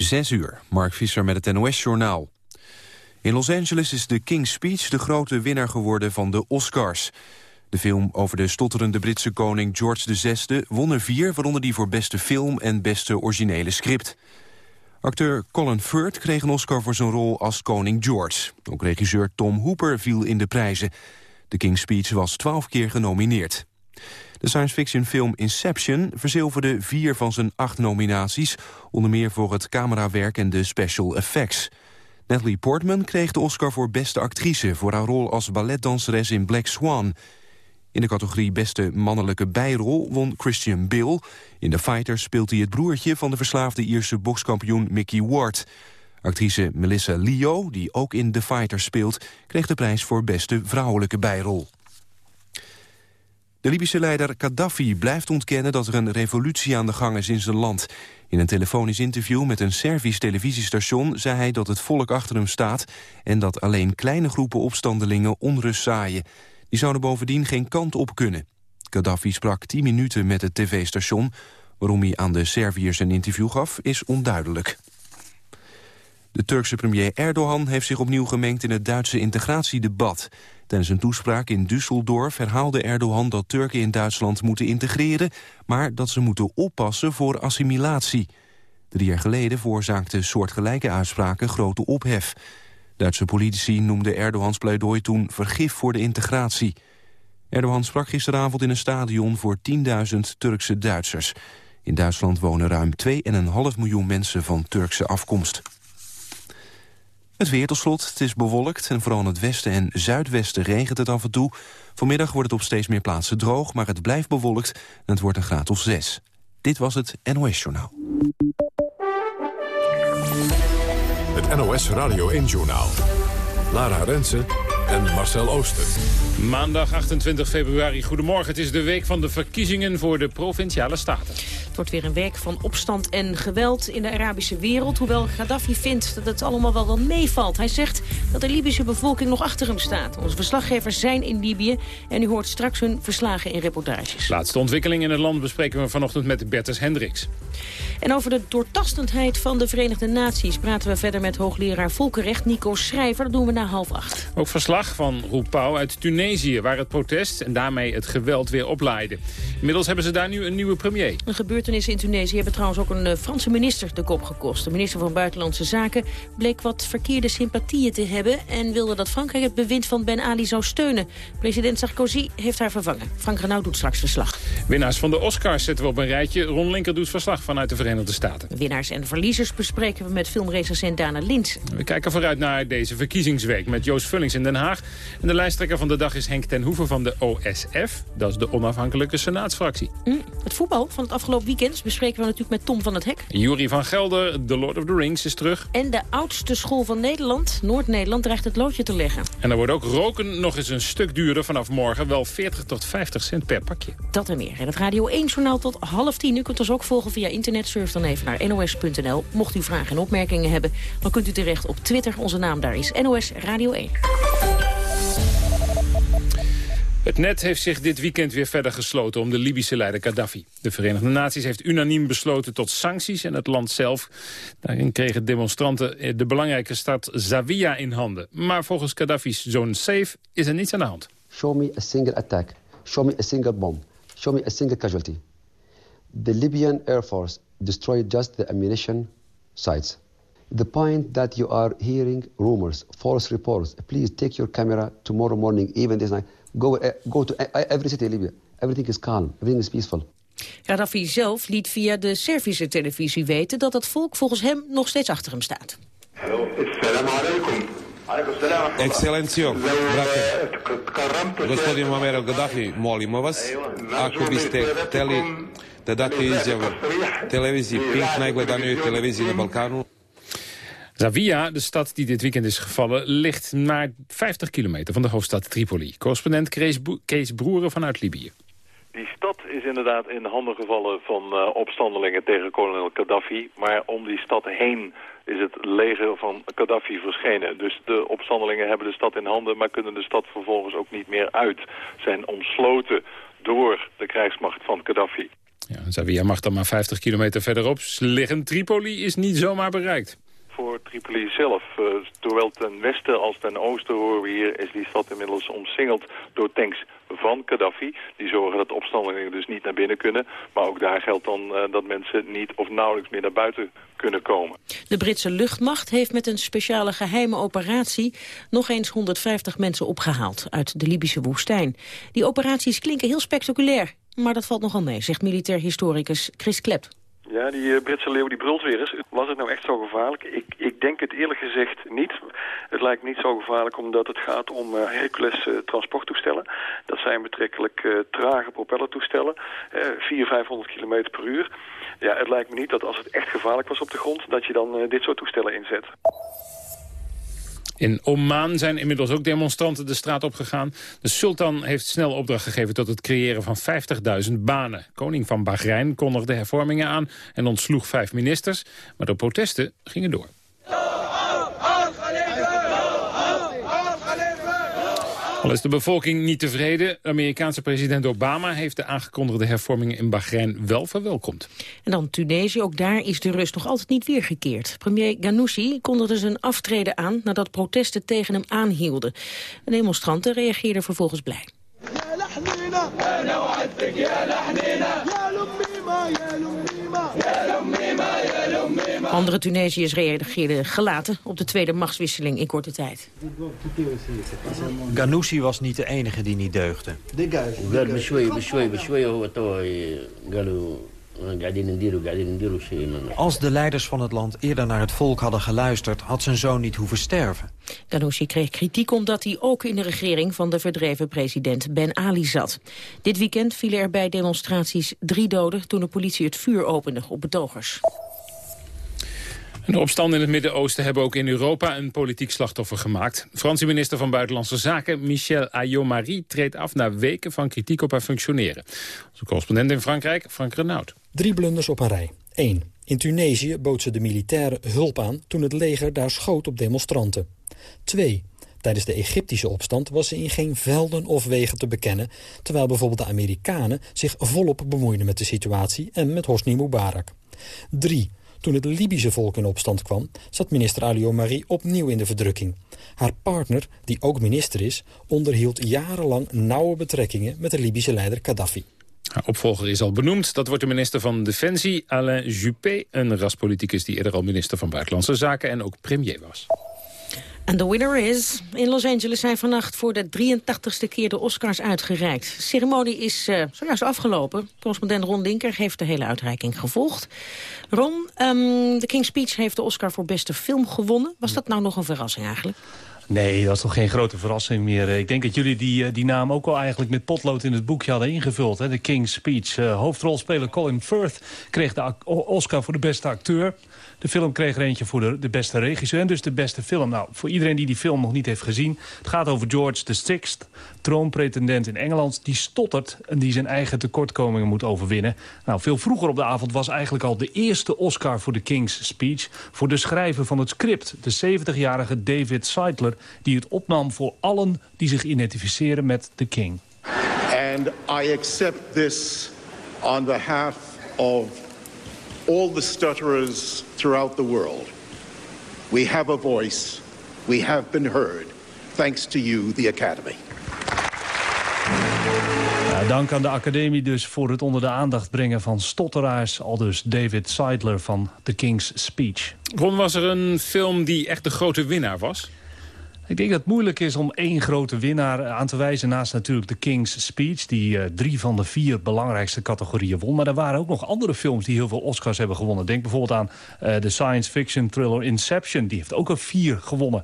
Zes uur, Mark Visser met het NOS-journaal. In Los Angeles is The King's Speech de grote winnaar geworden van de Oscars. De film over de stotterende Britse koning George VI won er vier... waaronder die voor beste film en beste originele script. Acteur Colin Firth kreeg een Oscar voor zijn rol als koning George. Ook regisseur Tom Hooper viel in de prijzen. The King's Speech was twaalf keer genomineerd. De science fiction film Inception verzilverde vier van zijn acht nominaties... onder meer voor het camerawerk en de special effects. Natalie Portman kreeg de Oscar voor beste actrice... voor haar rol als balletdanseres in Black Swan. In de categorie beste mannelijke bijrol won Christian Bale. In The Fighter speelt hij het broertje van de verslaafde Ierse bokskampioen Mickey Ward. Actrice Melissa Leo, die ook in The Fighter speelt... kreeg de prijs voor beste vrouwelijke bijrol. De Libische leider Gaddafi blijft ontkennen dat er een revolutie aan de gang is in zijn land. In een telefonisch interview met een Servisch televisiestation zei hij dat het volk achter hem staat en dat alleen kleine groepen opstandelingen onrust zaaien. Die zouden bovendien geen kant op kunnen. Gaddafi sprak tien minuten met het tv-station. Waarom hij aan de Serviërs een interview gaf, is onduidelijk. De Turkse premier Erdogan heeft zich opnieuw gemengd in het Duitse integratiedebat. Tijdens een toespraak in Düsseldorf herhaalde Erdogan dat Turken in Duitsland moeten integreren, maar dat ze moeten oppassen voor assimilatie. Drie jaar geleden veroorzaakten soortgelijke uitspraken grote ophef. Duitse politici noemden Erdogans pleidooi toen vergif voor de integratie. Erdogan sprak gisteravond in een stadion voor 10.000 Turkse Duitsers. In Duitsland wonen ruim 2,5 miljoen mensen van Turkse afkomst. Het weer tot slot, het is bewolkt en vooral in het westen en zuidwesten regent het af en toe. Vanmiddag wordt het op steeds meer plaatsen droog, maar het blijft bewolkt en het wordt een graad of 6. Dit was het NOS Journaal. Het NOS Radio 1-journaal. Lara Rensen en Marcel Ooster. Maandag 28 februari, goedemorgen. Het is de week van de verkiezingen voor de Provinciale Staten. Het wordt weer een week van opstand en geweld in de Arabische wereld. Hoewel Gaddafi vindt dat het allemaal wel wel meevalt. Hij zegt dat de Libische bevolking nog achter hem staat. Onze verslaggevers zijn in Libië en u hoort straks hun verslagen in reportages. Laatste ontwikkeling in het land bespreken we vanochtend met Bertus Hendricks. En over de doortastendheid van de Verenigde Naties praten we verder met hoogleraar Volkenrecht Nico Schrijver. Dat doen we na half acht. Ook verslag van Roep Pauw uit Tunesië, waar het protest en daarmee het geweld weer oplaaide. Inmiddels hebben ze daar nu een nieuwe premier. Een gebeurtenissen in Tunesië hebben trouwens ook een eh, Franse minister de kop gekost. De minister van Buitenlandse Zaken bleek wat verkeerde sympathieën te hebben... en wilde dat Frankrijk het bewind van Ben Ali zou steunen. President Sarkozy heeft haar vervangen. Frank Renaud doet straks verslag. Winnaars van de Oscars zetten we op een rijtje. Ron Linker doet verslag vanuit de Verenigde Staten. Winnaars en verliezers bespreken we met filmrecensent Dana Lins. We kijken vooruit naar deze verkiezingsweek met Joost Vullings in Den Haag. En de lijsttrekker van de dag is Henk ten Hoeven van de OSF. Dat is de onafhankelijke senaatsfractie. Mm, het voetbal van het afgelopen weekend bespreken we natuurlijk met Tom van het Hek. Jury van Gelder, The Lord of the Rings, is terug. En de oudste school van Nederland, Noord-Nederland, dreigt het loodje te leggen. En er wordt ook roken nog eens een stuk duurder vanaf morgen. Wel 40 tot 50 cent per pakje. Dat en meer. En het Radio 1-journaal tot half tien. U kunt ons ook volgen via internet. Surf dan even naar nos.nl. Mocht u vragen en opmerkingen hebben, dan kunt u terecht op Twitter. Onze naam daar is NOS Radio 1. Het net heeft zich dit weekend weer verder gesloten om de Libische leider Gaddafi. De Verenigde Naties heeft unaniem besloten tot sancties en het land zelf. Daarin kregen demonstranten de belangrijke stad Zawiya in handen. Maar volgens Gaddafi's zoon Saif is er niets aan de hand. Show me a single attack. Show me a single bomb. Show me a single casualty. The Libyan Air Force destroyed just the ammunition sites. The point that you are hearing rumors, false reports, please take your camera tomorrow morning, even this night. Go, uh, go to every city in Libya. Everything is calm. Everything is peaceful. Gaddafi zelf liet via de Servische televisie weten dat het volk volgens hem nog steeds achter hem staat. Ekscelencijo, brate, gospodin Muammar Gaddafi, molimo vas, ako biste hteli da date izjavu televiziji Pink, najgledanijoj televiziji na Balkanu, Zawiya, de stad die dit weekend is gevallen, ligt maar 50 kilometer van de hoofdstad Tripoli. Correspondent Kees Broeren vanuit Libië. Die stad is inderdaad in de handen gevallen van uh, opstandelingen tegen kolonel Gaddafi. Maar om die stad heen is het leger van Gaddafi verschenen. Dus de opstandelingen hebben de stad in handen, maar kunnen de stad vervolgens ook niet meer uit. Zijn omsloten door de krijgsmacht van Gaddafi. Ja, Zawiya mag dan maar 50 kilometer verderop liggen. Tripoli is niet zomaar bereikt voor Tripoli zelf. Uh, zowel ten westen als ten oosten horen we hier... is die stad inmiddels omsingeld door tanks van Gaddafi. Die zorgen dat de opstandelingen dus niet naar binnen kunnen. Maar ook daar geldt dan uh, dat mensen niet of nauwelijks meer naar buiten kunnen komen. De Britse luchtmacht heeft met een speciale geheime operatie... nog eens 150 mensen opgehaald uit de Libische woestijn. Die operaties klinken heel spectaculair. Maar dat valt nogal mee, zegt militair historicus Chris Klep. Ja, die uh, Britse leeuw die brult weer eens. Was het nou echt zo gevaarlijk? Ik, ik denk het eerlijk gezegd niet. Het lijkt niet zo gevaarlijk omdat het gaat om uh, Hercules uh, transporttoestellen. Dat zijn betrekkelijk trage propellertoestellen. 400, 500 km per uur. Ja, het lijkt me niet dat als het echt gevaarlijk was op de grond... dat je dan dit soort toestellen inzet. In Oman zijn inmiddels ook demonstranten de straat opgegaan. De sultan heeft snel opdracht gegeven tot het creëren van 50.000 banen. Koning van Bahrein kondigde hervormingen aan en ontsloeg vijf ministers. Maar de protesten gingen door. Al is de bevolking niet tevreden. Amerikaanse president Obama heeft de aangekondigde hervormingen in Bahrein wel verwelkomd. En dan Tunesië, ook daar is de rust nog altijd niet weergekeerd. Premier Ghanouchi kondigde zijn aftreden aan nadat protesten tegen hem aanhielden. De demonstranten reageerden vervolgens blij. Andere Tunesiërs reageerden gelaten op de tweede machtswisseling in korte tijd. Ghanouchi was niet de enige die niet deugde. Als de leiders van het land eerder naar het volk hadden geluisterd... had zijn zoon niet hoeven sterven. Ghanouchi kreeg kritiek omdat hij ook in de regering... van de verdreven president Ben Ali zat. Dit weekend vielen er bij demonstraties drie doden... toen de politie het vuur opende op betogers. De opstanden in het Midden-Oosten hebben ook in Europa een politiek slachtoffer gemaakt. Franse minister van Buitenlandse Zaken Michel Ayomari treedt af na weken van kritiek op haar functioneren. Onze correspondent in Frankrijk, Frank Renaud. Drie blunders op een rij. 1. In Tunesië bood ze de militaire hulp aan toen het leger daar schoot op demonstranten. 2. Tijdens de Egyptische opstand was ze in geen velden of wegen te bekennen... terwijl bijvoorbeeld de Amerikanen zich volop bemoeiden met de situatie... en met Hosni Mubarak. 3. Toen het Libische volk in opstand kwam, zat minister Ali Marie opnieuw in de verdrukking. Haar partner, die ook minister is, onderhield jarenlang nauwe betrekkingen met de Libische leider Gaddafi. Haar opvolger is al benoemd. Dat wordt de minister van Defensie, Alain Juppé. Een raspoliticus die eerder al minister van Buitenlandse Zaken en ook premier was. En de winner is... In Los Angeles zijn vannacht voor de 83ste keer de Oscars uitgereikt. De ceremonie is uh, zojuist afgelopen. Correspondent Ron Linker heeft de hele uitreiking gevolgd. Ron, um, The King's Speech heeft de Oscar voor beste film gewonnen. Was dat nou nog een verrassing eigenlijk? Nee, dat is toch geen grote verrassing meer. Ik denk dat jullie die, eh, die naam ook al eigenlijk met potlood in het boekje hadden ingevuld. Hè? De King's Speech. Hoofdrolspeler Colin Firth kreeg de Oscar voor de beste acteur. De film kreeg er eentje voor de, de beste regisseur en dus de beste film. Nou, voor iedereen die die film nog niet heeft gezien... het gaat over George VI, troonpretendent in Engeland... die stottert en die zijn eigen tekortkomingen moet overwinnen. Nou, veel vroeger op de avond was eigenlijk al de eerste Oscar voor de King's Speech... voor de schrijver van het script, de 70-jarige David Seidler... die het opnam voor allen die zich identificeren met de King. And I accept this on behalf of all the stutterers throughout the world. We have a voice. We have been heard. Thanks to you, the Academy. Ja, dank aan de Academie dus voor het onder de aandacht brengen van stotteraars. Al dus David Seidler van The King's Speech. Ron, was er een film die echt de grote winnaar was? Ik denk dat het moeilijk is om één grote winnaar aan te wijzen... naast natuurlijk de King's Speech, die uh, drie van de vier belangrijkste categorieën won. Maar er waren ook nog andere films die heel veel Oscars hebben gewonnen. Denk bijvoorbeeld aan uh, de science fiction thriller Inception. Die heeft ook een vier gewonnen.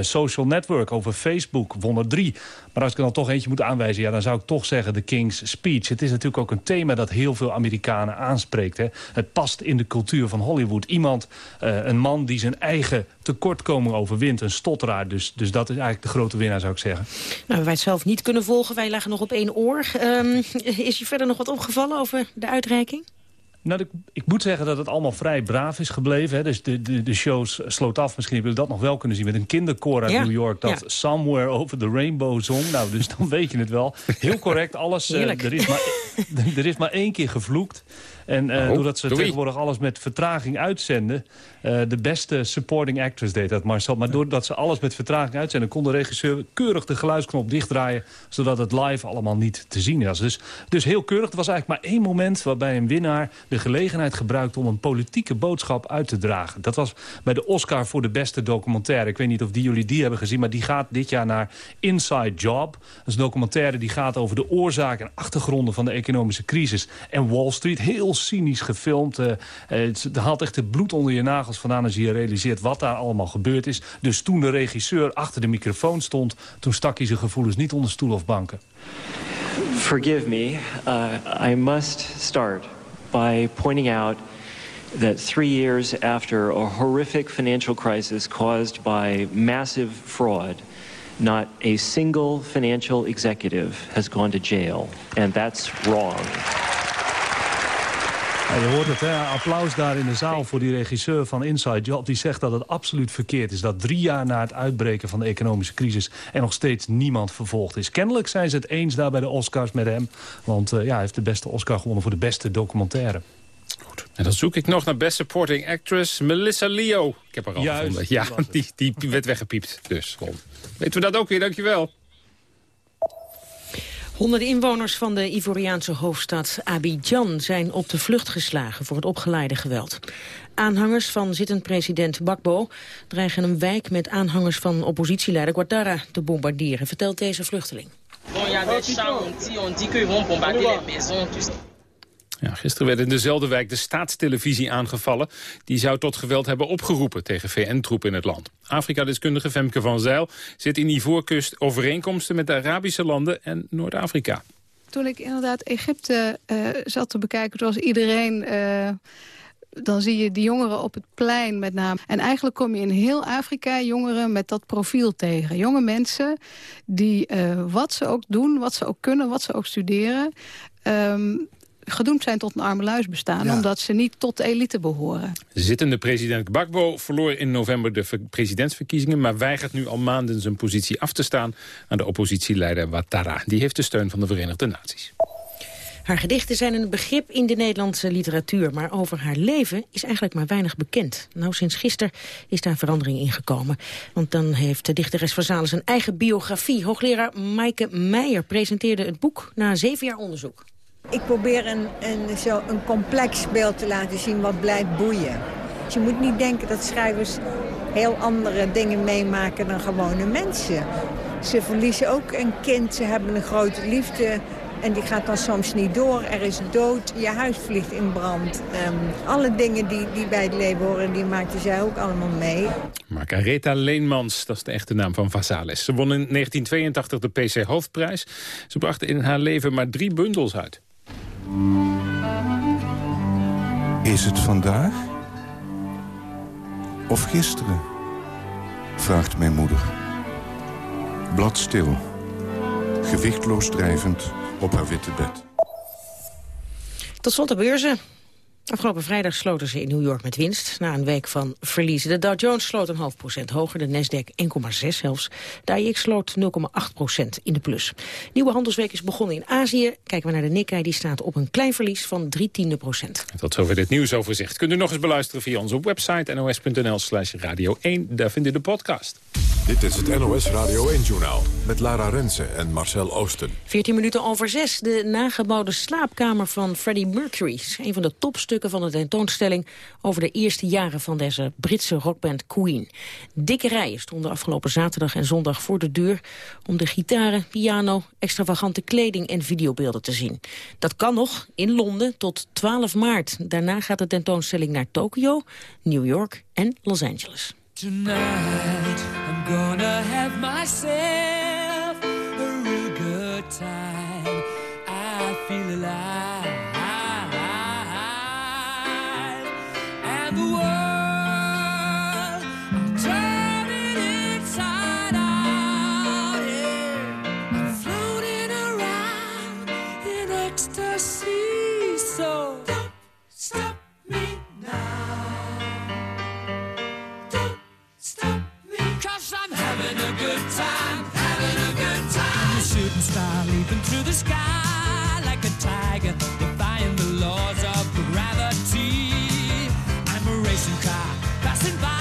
Social Network over Facebook won er drie. Maar als ik er dan toch eentje moet aanwijzen... Ja, dan zou ik toch zeggen de King's Speech. Het is natuurlijk ook een thema dat heel veel Amerikanen aanspreekt. Hè. Het past in de cultuur van Hollywood. Iemand, een man die zijn eigen tekortkoming overwint. Een stotteraar. Dus, dus dat is eigenlijk de grote winnaar, zou ik zeggen. Nou, wij het zelf niet kunnen volgen. Wij lagen nog op één oor. Um, is je verder nog wat opgevallen over de uitreiking? Nou, ik, ik, moet zeggen dat het allemaal vrij braaf is gebleven. Hè. Dus de, de, de shows sloot af. Misschien hebben jullie dat nog wel kunnen zien... met een kinderkoor uit New York... dat Somewhere Over the Rainbow zong. Nou, dus dan weet je het wel. Heel correct, alles. Uh, er, is maar, er is maar één keer gevloekt. En uh, doordat ze tegenwoordig alles met vertraging uitzenden... Uh, de beste supporting actress deed dat, Marcel. Maar doordat ze alles met vertraging uitzenden... kon de regisseur keurig de geluidsknop dichtdraaien... zodat het live allemaal niet te zien was. Dus, dus heel keurig. Er was eigenlijk maar één moment waarbij een winnaar... de gelegenheid gebruikte om een politieke boodschap uit te dragen. Dat was bij de Oscar voor de beste documentaire. Ik weet niet of die jullie die hebben gezien... maar die gaat dit jaar naar Inside Job. Dat is een documentaire die gaat over de oorzaken en achtergronden... van de economische crisis en Wall Street. Heel cynisch gefilmd. Uh, het haalt echt het bloed onder je nagels vandaan als je realiseert wat daar allemaal gebeurd is. Dus toen de regisseur achter de microfoon stond... toen stak hij zijn gevoelens niet onder stoel of banken. Forgive me, uh, I must start by pointing out that three years after a horrific financial crisis caused by massive fraud, not a single financial executive has gone to jail. And that's wrong. Ja, je hoort het, hè? applaus daar in de zaal voor die regisseur van Inside Job. Die zegt dat het absoluut verkeerd is. Dat drie jaar na het uitbreken van de economische crisis... er nog steeds niemand vervolgd is. Kennelijk zijn ze het eens daar bij de Oscars met hem. Want uh, ja, hij heeft de beste Oscar gewonnen voor de beste documentaire. Goed. En dan zoek ik nog naar Best Supporting Actress Melissa Leo. Ik heb haar al Juist, gevonden. Ja, die, die werd weggepiept. Dus, Weten we dat ook weer, dankjewel. Honderden inwoners van de Ivoriaanse hoofdstad Abidjan zijn op de vlucht geslagen voor het opgeleide geweld. Aanhangers van zittend president Bakbo dreigen een wijk met aanhangers van oppositieleider Ouattara te bombarderen, vertelt deze vluchteling. Ja, gisteren werd in dezelfde wijk de staatstelevisie aangevallen. Die zou tot geweld hebben opgeroepen tegen VN-troepen in het land. Afrika-deskundige Femke van Zijl zit in Ivoorkust overeenkomsten met de Arabische landen en Noord-Afrika. Toen ik inderdaad Egypte uh, zat te bekijken, zoals iedereen... Uh, dan zie je die jongeren op het plein met name. En eigenlijk kom je in heel Afrika jongeren met dat profiel tegen. Jonge mensen die uh, wat ze ook doen, wat ze ook kunnen, wat ze ook studeren... Um, gedoemd zijn tot een arme bestaan... omdat ze niet tot de elite behoren. Zittende president Gbagbo verloor in november de presidentsverkiezingen... maar weigert nu al maanden zijn positie af te staan... aan de oppositieleider Ouattara. Die heeft de steun van de Verenigde Naties. Haar gedichten zijn een begrip in de Nederlandse literatuur... maar over haar leven is eigenlijk maar weinig bekend. Nou, sinds gisteren is daar verandering in gekomen. Want dan heeft de dichteres van Zalen zijn eigen biografie. Hoogleraar Maaike Meijer presenteerde het boek na zeven jaar onderzoek. Ik probeer een, een, zo een complex beeld te laten zien wat blijft boeien. Dus je moet niet denken dat schrijvers heel andere dingen meemaken dan gewone mensen. Ze verliezen ook een kind, ze hebben een grote liefde... En die gaat dan soms niet door. Er is dood, je huis vliegt in brand. Um, alle dingen die, die bij het leven horen, die maakte zij ook allemaal mee. Margaretha Leenmans, dat is de echte naam van Vasalis. Ze won in 1982 de PC Hoofdprijs. Ze bracht in haar leven maar drie bundels uit. Is het vandaag? Of gisteren? Vraagt mijn moeder. Bladstil. Gewichtloos drijvend op haar witte bed. Tot slot de beurzen. Afgelopen vrijdag sloten ze in New York met winst. Na een week van verliezen. De Dow Jones sloot een half procent hoger. De Nasdaq 1,6 zelfs. De AIX sloot 0,8 procent in de plus. Nieuwe handelsweek is begonnen in Azië. Kijken we naar de Nikkei. Die staat op een klein verlies van 3 tiende procent. Tot zover dit nieuwsoverzicht. Kunt u nog eens beluisteren via onze website nos.nl slash radio 1. Daar vindt u de podcast. Dit is het NOS Radio 1-journaal met Lara Rensen en Marcel Oosten. 14 minuten over 6. De nagebouwde slaapkamer van Freddie Mercury. is een van de topstukken van de tentoonstelling... over de eerste jaren van deze Britse rockband Queen. Dikke rijen stonden afgelopen zaterdag en zondag voor de deur... om de gitaren, piano, extravagante kleding en videobeelden te zien. Dat kan nog in Londen tot 12 maart. Daarna gaat de tentoonstelling naar Tokio, New York en Los Angeles. Tonight I'm gonna have real good time. Passing by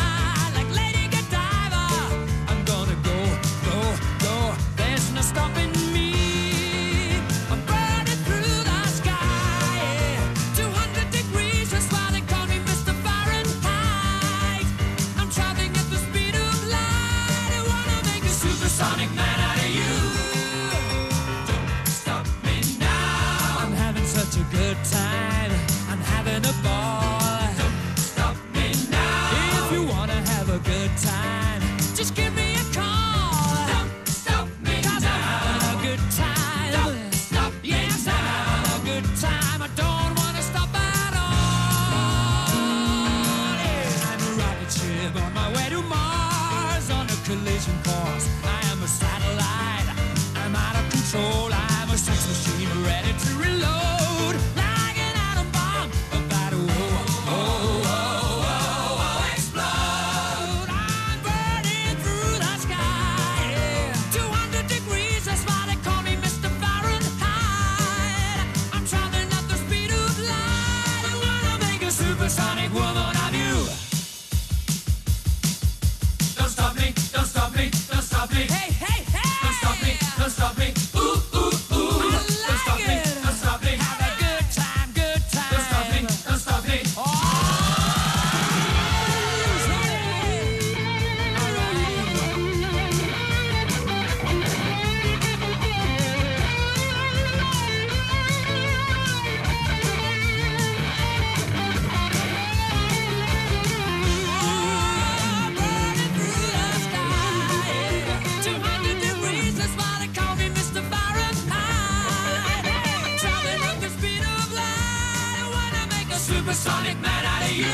Supersonic man out of you.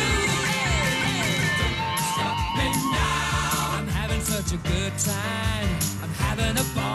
Stop me now. I'm having such a good time. I'm having a ball.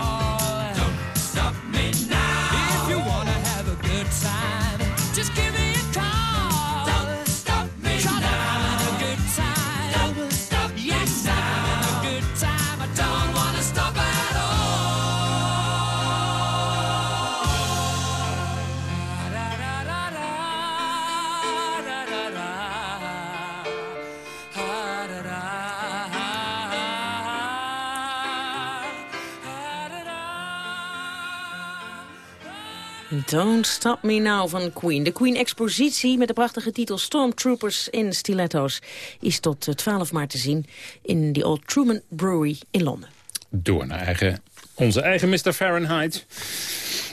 Don't Stop Me Now van Queen. De Queen-expositie met de prachtige titel Stormtroopers in Stiletto's... is tot eh, 12 maart te zien in de Old Truman Brewery in Londen. Door naar eigen, onze eigen Mr. Fahrenheit.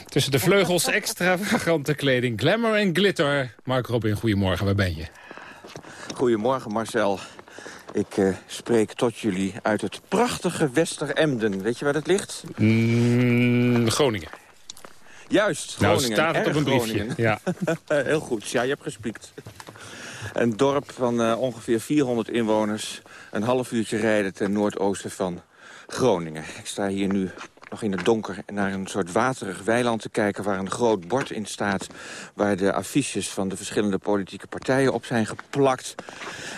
Tussen de vleugels extravagante kleding, glamour en glitter. Mark Robin, goedemorgen, waar ben je? Goedemorgen Marcel. Ik eh, spreek tot jullie uit het prachtige Westeremden. Weet je waar dat ligt? Mm, Groningen. Juist, Nou, Groningen. staat het op een briefje, ja. Heel goed, ja, je hebt gespiekt. Een dorp van eh, ongeveer 400 inwoners. Een half uurtje rijden ten noordoosten van Groningen. Ik sta hier nu in het donker naar een soort waterig weiland te kijken... waar een groot bord in staat waar de affiches van de verschillende politieke partijen op zijn geplakt.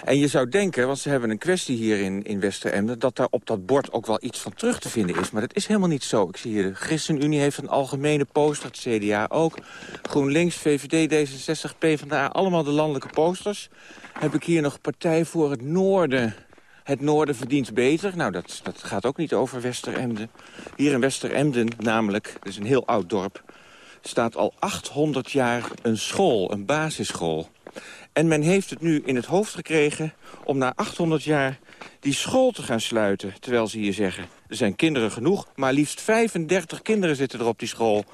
En je zou denken, want ze hebben een kwestie hier in, in Westeremden... dat daar op dat bord ook wel iets van terug te vinden is. Maar dat is helemaal niet zo. Ik zie hier de ChristenUnie heeft een algemene poster, het CDA ook. GroenLinks, VVD, D66, PvdA, allemaal de landelijke posters. Heb ik hier nog Partij voor het Noorden... Het noorden verdient beter. Nou, dat, dat gaat ook niet over Westeremden. Hier in Westeremden namelijk, dat is een heel oud dorp... staat al 800 jaar een school, een basisschool. En men heeft het nu in het hoofd gekregen om na 800 jaar die school te gaan sluiten. Terwijl ze hier zeggen, er zijn kinderen genoeg... maar liefst 35 kinderen zitten er op die school.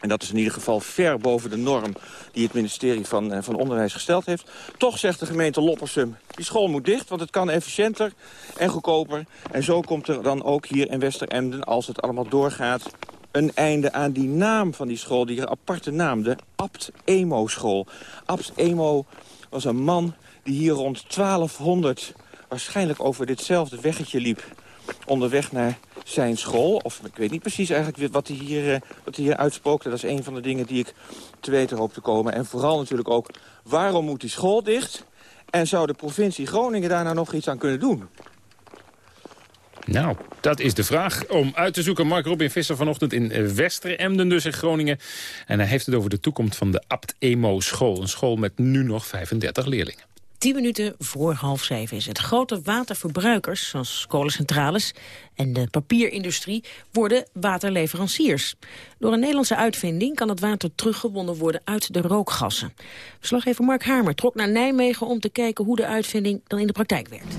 En dat is in ieder geval ver boven de norm die het ministerie van, eh, van Onderwijs gesteld heeft. Toch zegt de gemeente Loppersum, die school moet dicht, want het kan efficiënter en goedkoper. En zo komt er dan ook hier in Westeremden, als het allemaal doorgaat... een einde aan die naam van die school, die aparte naam, de Abt Emo school. Abt Emo was een man die hier rond 1200 waarschijnlijk over ditzelfde weggetje liep onderweg naar zijn school. Of ik weet niet precies eigenlijk wat hij hier, eh, wat hij hier. Dat is een van de dingen die ik te weten hoop te komen. En vooral natuurlijk ook, waarom moet die school dicht? En zou de provincie Groningen daar nou nog iets aan kunnen doen? Nou, dat is de vraag om uit te zoeken. Mark Robin Visser vanochtend in Westeremden, dus in Groningen. En hij heeft het over de toekomst van de Abt Emo School. Een school met nu nog 35 leerlingen. 10 minuten voor half zeven is het. Grote waterverbruikers, zoals kolencentrales en de papierindustrie, worden waterleveranciers. Door een Nederlandse uitvinding kan het water teruggewonnen worden uit de rookgassen. Verslaggever Mark Hamer trok naar Nijmegen om te kijken hoe de uitvinding dan in de praktijk werkt.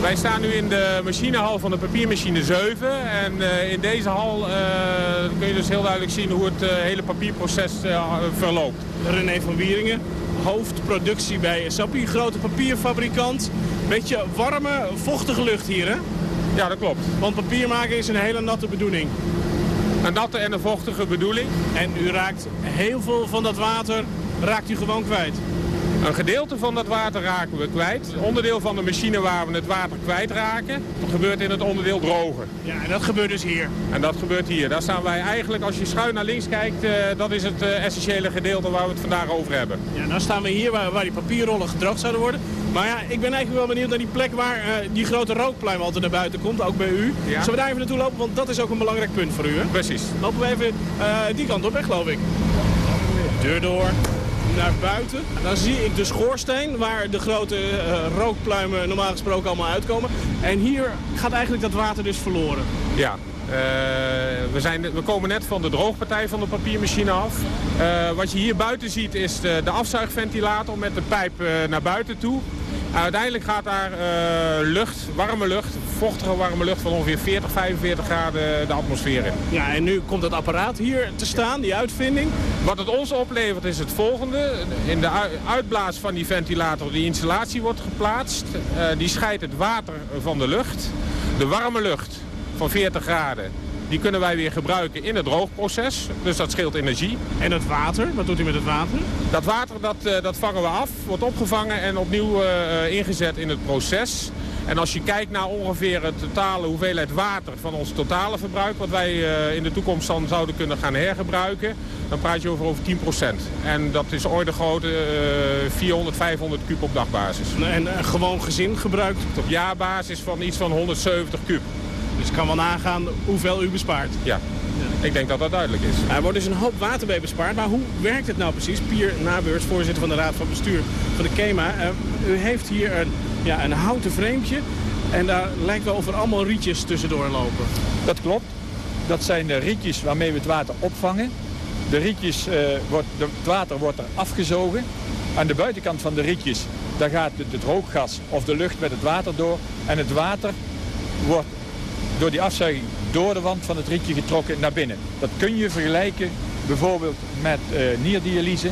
Wij staan nu in de machinehal van de papiermachine 7. En uh, in deze hal uh, kun je dus heel duidelijk zien hoe het uh, hele papierproces verloopt. René van Wieringen, hoofdproductie bij Sappi, grote papierfabrikant. Beetje warme, vochtige lucht hier, hè? Ja, dat klopt. Want papier maken is een hele natte bedoeling. Een natte en een vochtige bedoeling. En u raakt heel veel van dat water raakt u gewoon kwijt. Een gedeelte van dat water raken we kwijt. Een onderdeel van de machine waar we het water kwijtraken, gebeurt in het onderdeel drogen. Ja, en dat gebeurt dus hier? En dat gebeurt hier. Daar staan wij eigenlijk, als je schuin naar links kijkt, uh, dat is het uh, essentiële gedeelte waar we het vandaag over hebben. Ja, dan staan we hier waar, waar die papierrollen gedroogd zouden worden. Maar ja, ik ben eigenlijk wel benieuwd naar die plek waar uh, die grote rookpluim altijd naar buiten komt, ook bij u. Ja. Zullen we daar even naartoe lopen, want dat is ook een belangrijk punt voor u, hè? Precies. Lopen we even die kant op, hè, geloof ik. Deur door naar buiten. Dan zie ik de schoorsteen waar de grote uh, rookpluimen normaal gesproken allemaal uitkomen. En hier gaat eigenlijk dat water dus verloren. Ja, uh, we, zijn, we komen net van de droogpartij van de papiermachine af. Uh, wat je hier buiten ziet is de, de afzuigventilator met de pijp naar buiten toe. Uiteindelijk gaat daar lucht, warme lucht, vochtige warme lucht van ongeveer 40, 45 graden de atmosfeer in. Ja, en nu komt het apparaat hier te staan, die uitvinding. Wat het ons oplevert is het volgende. In de uitblaas van die ventilator, die installatie wordt geplaatst. Uh, die scheidt het water van de lucht. De warme lucht van 40 graden die kunnen wij weer gebruiken in het droogproces. Dus dat scheelt energie. En het water? Wat doet u met het water? Dat water dat, uh, dat vangen we af, wordt opgevangen en opnieuw uh, ingezet in het proces. En als je kijkt naar ongeveer het totale hoeveelheid water van ons totale verbruik... wat wij in de toekomst dan zouden kunnen gaan hergebruiken... dan praat je over over 10% En dat is orde grootte uh, 400, 500 kub op dagbasis. En gewoon gezin gebruikt? Op jaarbasis van iets van 170 kub. Dus ik kan wel nagaan hoeveel u bespaart? Ja. Ik denk dat dat duidelijk is. Er wordt dus een hoop water bij bespaard. Maar hoe werkt het nou precies? Pier Nabeurs, voorzitter van de Raad van Bestuur van de KEMA. Uh, u heeft hier een, ja, een houten vreemdje. En daar lijkt wel of er allemaal rietjes tussendoor lopen. Dat klopt. Dat zijn de rietjes waarmee we het water opvangen. De rietjes, uh, wordt, de, het water wordt er afgezogen. Aan de buitenkant van de rietjes daar gaat het, het rookgas of de lucht met het water door. En het water wordt door die afzuiging door de wand van het rietje getrokken naar binnen. Dat kun je vergelijken bijvoorbeeld met uh, nierdialyse,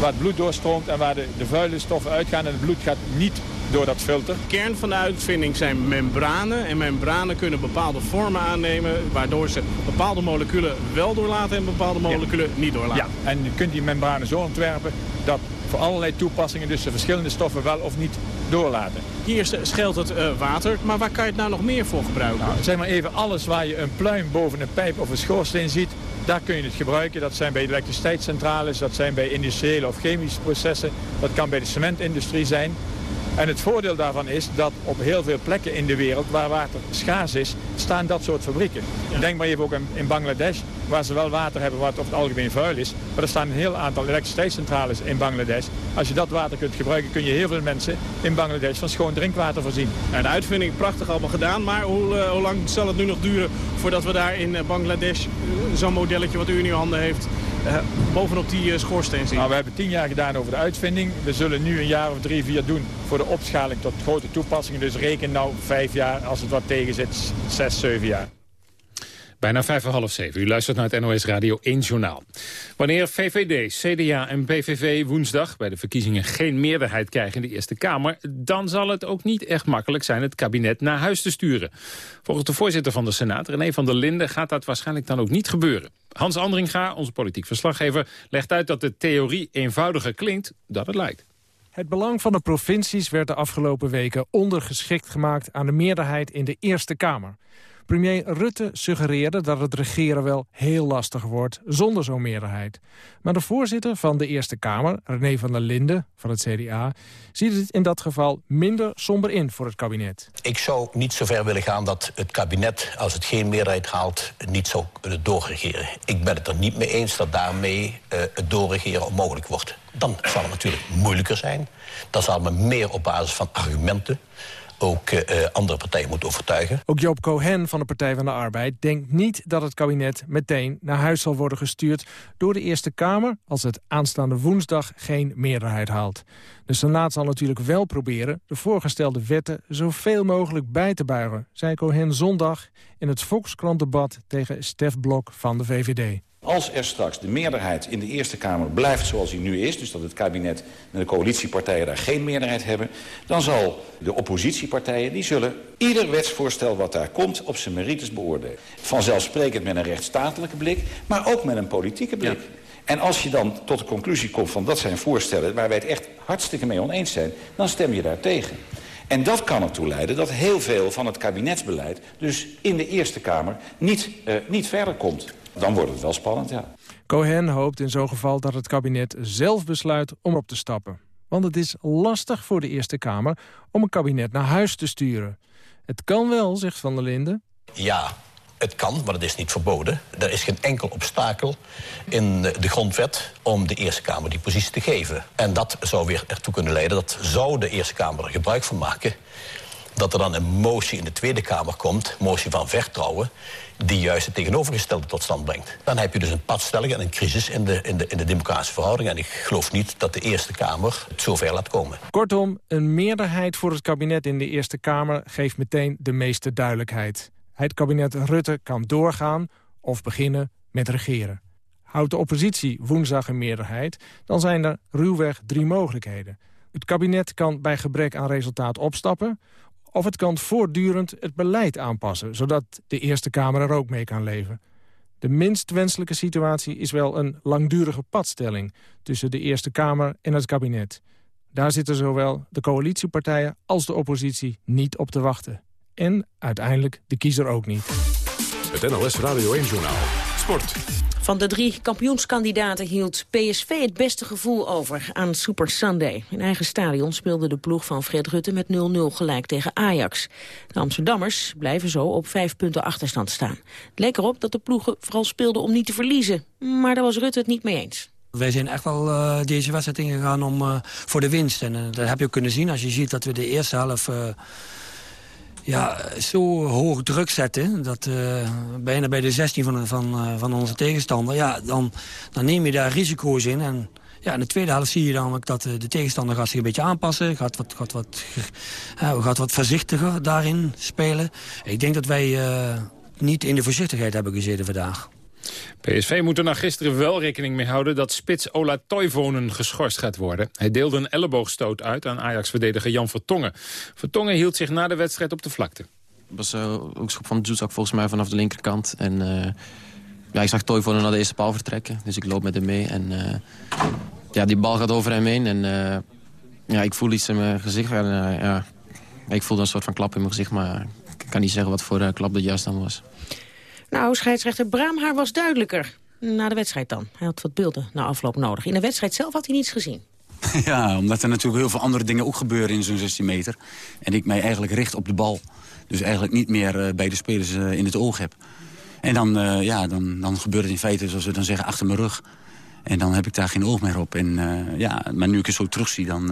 waar het bloed doorstroomt en waar de, de vuile stoffen uitgaan en het bloed gaat niet door dat filter. De kern van de uitvinding zijn membranen. En membranen kunnen bepaalde vormen aannemen... waardoor ze bepaalde moleculen wel doorlaten en bepaalde moleculen ja. niet doorlaten. Ja, en je kunt die membranen zo ontwerpen... dat voor allerlei toepassingen dus de verschillende stoffen wel of niet doorlaten. Hier scheelt het uh, water, maar waar kan je het nou nog meer voor gebruiken? Nou, zeg maar even alles waar je een pluim boven een pijp of een schoorsteen ziet... daar kun je het gebruiken. Dat zijn bij elektriciteitscentrales, dat zijn bij industriële of chemische processen. Dat kan bij de cementindustrie zijn. En het voordeel daarvan is dat op heel veel plekken in de wereld waar water schaars is, staan dat soort fabrieken. Ja. Denk maar even ook in Bangladesh, waar ze wel water hebben wat over het algemeen vuil is. Maar er staan een heel aantal elektriciteitscentrales in Bangladesh. Als je dat water kunt gebruiken, kun je heel veel mensen in Bangladesh van schoon drinkwater voorzien. Ja, de uitvinding prachtig allemaal gedaan, maar hoe, uh, hoe, lang zal het nu nog duren voordat we daar in Bangladesh zo'n modelletje wat u in uw handen heeft bovenop die uh, schoorsteen zien? Nou, we hebben tien jaar gedaan over de uitvinding. We zullen nu een jaar of drie, vier doen voor de opschaling tot grote toepassingen. Dus reken nou vijf jaar, als het wat tegen zit, zes, zeven jaar. Bijna vijf voor half zeven. U luistert naar het NOS Radio 1 Journaal. Wanneer VVD, CDA en PVV woensdag bij de verkiezingen geen meerderheid krijgen in de Eerste Kamer, dan zal het ook niet echt makkelijk zijn het kabinet naar huis te sturen. Volgens de voorzitter van de Senaat, René van der Linden, gaat dat waarschijnlijk dan ook niet gebeuren. Hans Andringa, onze politiek verslaggever, legt uit dat de theorie eenvoudiger klinkt dan het lijkt. Het belang van de provincies werd de afgelopen weken ondergeschikt gemaakt aan de meerderheid in de Eerste Kamer. Premier Rutte suggereerde dat het regeren wel heel lastig wordt zonder zo'n meerderheid. Maar de voorzitter van de Eerste Kamer, René van der Linden van het CDA... ziet het in dat geval minder somber in voor het kabinet. Ik zou niet zo ver willen gaan dat het kabinet, als het geen meerderheid haalt... niet zou doorregeren. Ik ben het er niet mee eens dat daarmee uh, het doorregeren onmogelijk wordt. Dan zal het natuurlijk moeilijker zijn. Dan zal men meer op basis van argumenten ook uh, andere partijen moet overtuigen. Ook Joop Cohen van de Partij van de Arbeid denkt niet dat het kabinet meteen naar huis zal worden gestuurd door de Eerste Kamer als het aanstaande woensdag geen meerderheid haalt. De Senaat zal natuurlijk wel proberen de voorgestelde wetten zoveel mogelijk bij te buigen, zei Cohen zondag in het Volkskrant-debat tegen Stef Blok van de VVD. Als er straks de meerderheid in de Eerste Kamer blijft zoals die nu is... dus dat het kabinet en de coalitiepartijen daar geen meerderheid hebben... dan zal de oppositiepartijen, die zullen ieder wetsvoorstel wat daar komt... op zijn merites beoordelen. Vanzelfsprekend met een rechtsstatelijke blik, maar ook met een politieke blik. En als je dan tot de conclusie komt van dat zijn voorstellen... waar wij het echt hartstikke mee oneens zijn, dan stem je daar tegen. En dat kan ertoe leiden dat heel veel van het kabinetsbeleid... dus in de Eerste Kamer niet, uh, niet verder komt. Dan wordt het wel spannend, ja. Cohen hoopt in zo'n geval dat het kabinet zelf besluit om op te stappen. Want het is lastig voor de Eerste Kamer om een kabinet naar huis te sturen. Het kan wel, zegt Van der Linden. Ja, het kan, maar het is niet verboden. Er is geen enkel obstakel in de grondwet om de Eerste Kamer die positie te geven. En dat zou weer ertoe kunnen leiden, dat zou de Eerste Kamer er gebruik van maken... dat er dan een motie in de Tweede Kamer komt, motie van vertrouwen die juist het tegenovergestelde tot stand brengt. Dan heb je dus een padstelling en een crisis in de, in de, in de democratische verhouding. En ik geloof niet dat de Eerste Kamer het zover laat komen. Kortom, een meerderheid voor het kabinet in de Eerste Kamer... geeft meteen de meeste duidelijkheid. Het kabinet Rutte kan doorgaan of beginnen met regeren. Houdt de oppositie woensdag een meerderheid... dan zijn er ruwweg drie mogelijkheden. Het kabinet kan bij gebrek aan resultaat opstappen of het kan voortdurend het beleid aanpassen... zodat de Eerste Kamer er ook mee kan leven. De minst wenselijke situatie is wel een langdurige padstelling... tussen de Eerste Kamer en het kabinet. Daar zitten zowel de coalitiepartijen als de oppositie niet op te wachten. En uiteindelijk de kiezer ook niet. Het NLS Radio 1-journaal. Sport. Van de drie kampioenskandidaten hield PSV het beste gevoel over aan Super Sunday. In eigen stadion speelde de ploeg van Fred Rutte met 0-0 gelijk tegen Ajax. De Amsterdammers blijven zo op vijf punten achterstand staan. Het leek erop dat de ploegen vooral speelden om niet te verliezen. Maar daar was Rutte het niet mee eens. Wij zijn echt wel uh, deze wedstrijd ingegaan om, uh, voor de winst. En uh, dat heb je ook kunnen zien als je ziet dat we de eerste helft ja, zo hoog druk zetten... dat uh, bijna bij de 16 van, van, uh, van onze tegenstander... Ja, dan, dan neem je daar risico's in. En ja, in de tweede helft zie je dan dat uh, de tegenstander gaat zich een beetje aanpassen. Gaat wat, gaat wat, gaat wat voorzichtiger daarin spelen. Ik denk dat wij niet in de voorzichtigheid hebben gezeten vandaag. PSV moet er na gisteren wel rekening mee houden dat spits Ola Toivonen geschorst gaat worden. Hij deelde een elleboogstoot uit aan Ajax-verdediger Jan Vertongen. Vertongen hield zich na de wedstrijd op de vlakte. Het was uh, ook schop van Zoetzak volgens mij vanaf de linkerkant. En uh, ja, ik zag Toivonen naar de eerste paal vertrekken. Dus ik loop met hem mee. En uh, ja, die bal gaat over hem heen. En ja, ik voel iets in mijn gezicht. En, ja, ik voelde een soort van klap in mijn gezicht. Maar ik kan niet zeggen wat voor klap dat juist dan was. Nou, scheidsrechter Braamhaar was duidelijker. Na de wedstrijd dan. Hij had wat beelden na afloop nodig. In de wedstrijd zelf had hij niets gezien. Ja, omdat er natuurlijk heel veel andere dingen ook gebeuren in zo'n 16 meter. En ik mij eigenlijk richt op de bal. Dus eigenlijk niet meer uh, bij de spelers uh, in het oog heb. En dan, uh, ja, dan, dan gebeurt het in feite, zoals we dan zeggen, achter mijn rug. En dan heb ik daar geen oog meer op. En, ja, maar nu ik het zo terugzie, dan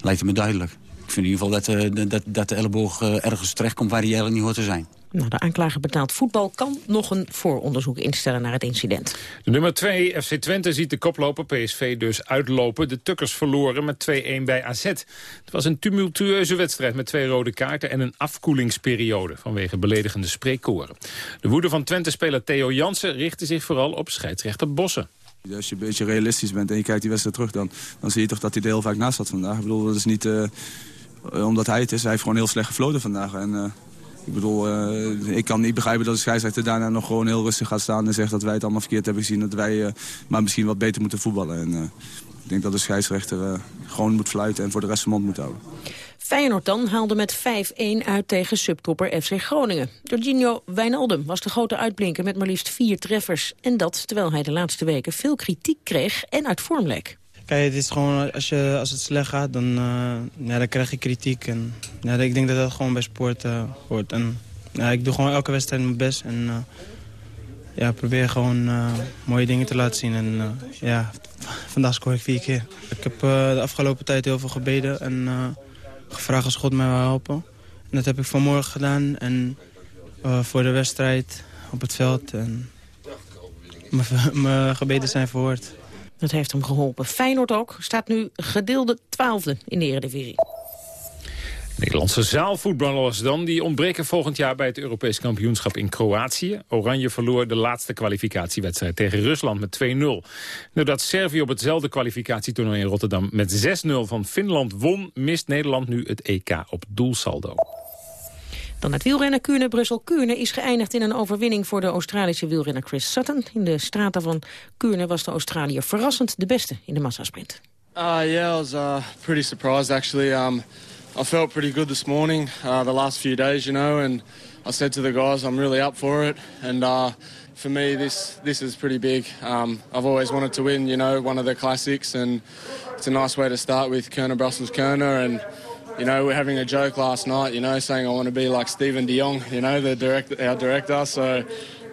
lijkt het me duidelijk. Ik vind in ieder geval dat, dat, dat de elleboog ergens terechtkomt waar hij eigenlijk niet hoort te zijn. Nou, de aanklager betaald voetbal kan nog een vooronderzoek instellen naar het incident. De nummer 2, FC Twente, ziet de koploper PSV dus uitlopen. De Tukkers verloren met 2-1 bij AZ. Het was een tumultueuze wedstrijd met twee rode kaarten... en een afkoelingsperiode vanwege beledigende spreekkoren. De woede van Twente-speler Theo Jansen richtte zich vooral op scheidsrechter Bossen. Als je een beetje realistisch bent en je kijkt die wedstrijd terug... dan, dan zie je toch dat hij er heel vaak naast zat vandaag. Ik bedoel, dat is niet... Uh, omdat hij het is. Hij heeft gewoon heel slecht gefloten vandaag. En, uh, ik bedoel, uh, ik kan niet begrijpen dat de scheidsrechter daarna nog gewoon heel rustig gaat staan... en zegt dat wij het allemaal verkeerd hebben gezien. Dat wij uh, maar misschien wat beter moeten voetballen. En, uh, ik denk dat de scheidsrechter gewoon moet fluiten en voor de rest zijn mond moet houden. Feyenoord dan haalde met 5-1 uit tegen subtopper FC Groningen. Jorginho Wijnaldum was de grote uitblinker met maar liefst vier treffers. En dat terwijl hij de laatste weken veel kritiek kreeg en uit vorm leek. Kijk, het is gewoon, als, je, als het slecht gaat, dan, uh, ja, dan krijg je kritiek. En, ja, ik denk dat dat gewoon bij sport uh, hoort. En, ja, ik doe gewoon elke wedstrijd mijn best. En uh, ja, probeer gewoon mooie dingen te laten zien. En ja, vandaag scoor ik vier keer. Ik heb de afgelopen tijd heel veel gebeden en gevraagd als God mij wil helpen. En dat heb ik vanmorgen gedaan. En voor de wedstrijd op het veld. En mijn gebeden zijn verhoord. Dat heeft hem geholpen. Feyenoord ook staat nu gedeelde twaalfde in de Eredivisie. Nederlandse zaalvoetballers dan, die ontbreken volgend jaar bij het Europees kampioenschap in Kroatië. Oranje verloor de laatste kwalificatiewedstrijd tegen Rusland met 2-0. Doordat Servië op hetzelfde kwalificatietoernooi in Rotterdam met 6-0 van Finland won, mist Nederland nu het EK op doelsaldo. Dan het wielrenner Kuurne-Brussel-Kuurne is geëindigd in een overwinning voor de Australische wielrenner Chris Sutton. In de straten van Kuurne was de Australiër verrassend de beste in de massasprint. Uh, yeah, I was uh, pretty surprised actually. Um, I felt pretty good this morning, uh, the last few days, you know, and I said to the guys I'm really up for it. And uh, for me, this this is pretty big. Um, I've always wanted to win, you know, one of the classics, and it's a nice way to start with Kerner Brussels Kerner and you know, we're having a joke last night, you know, saying I want to be like Stephen de Jong, you know, the direct, our director. So,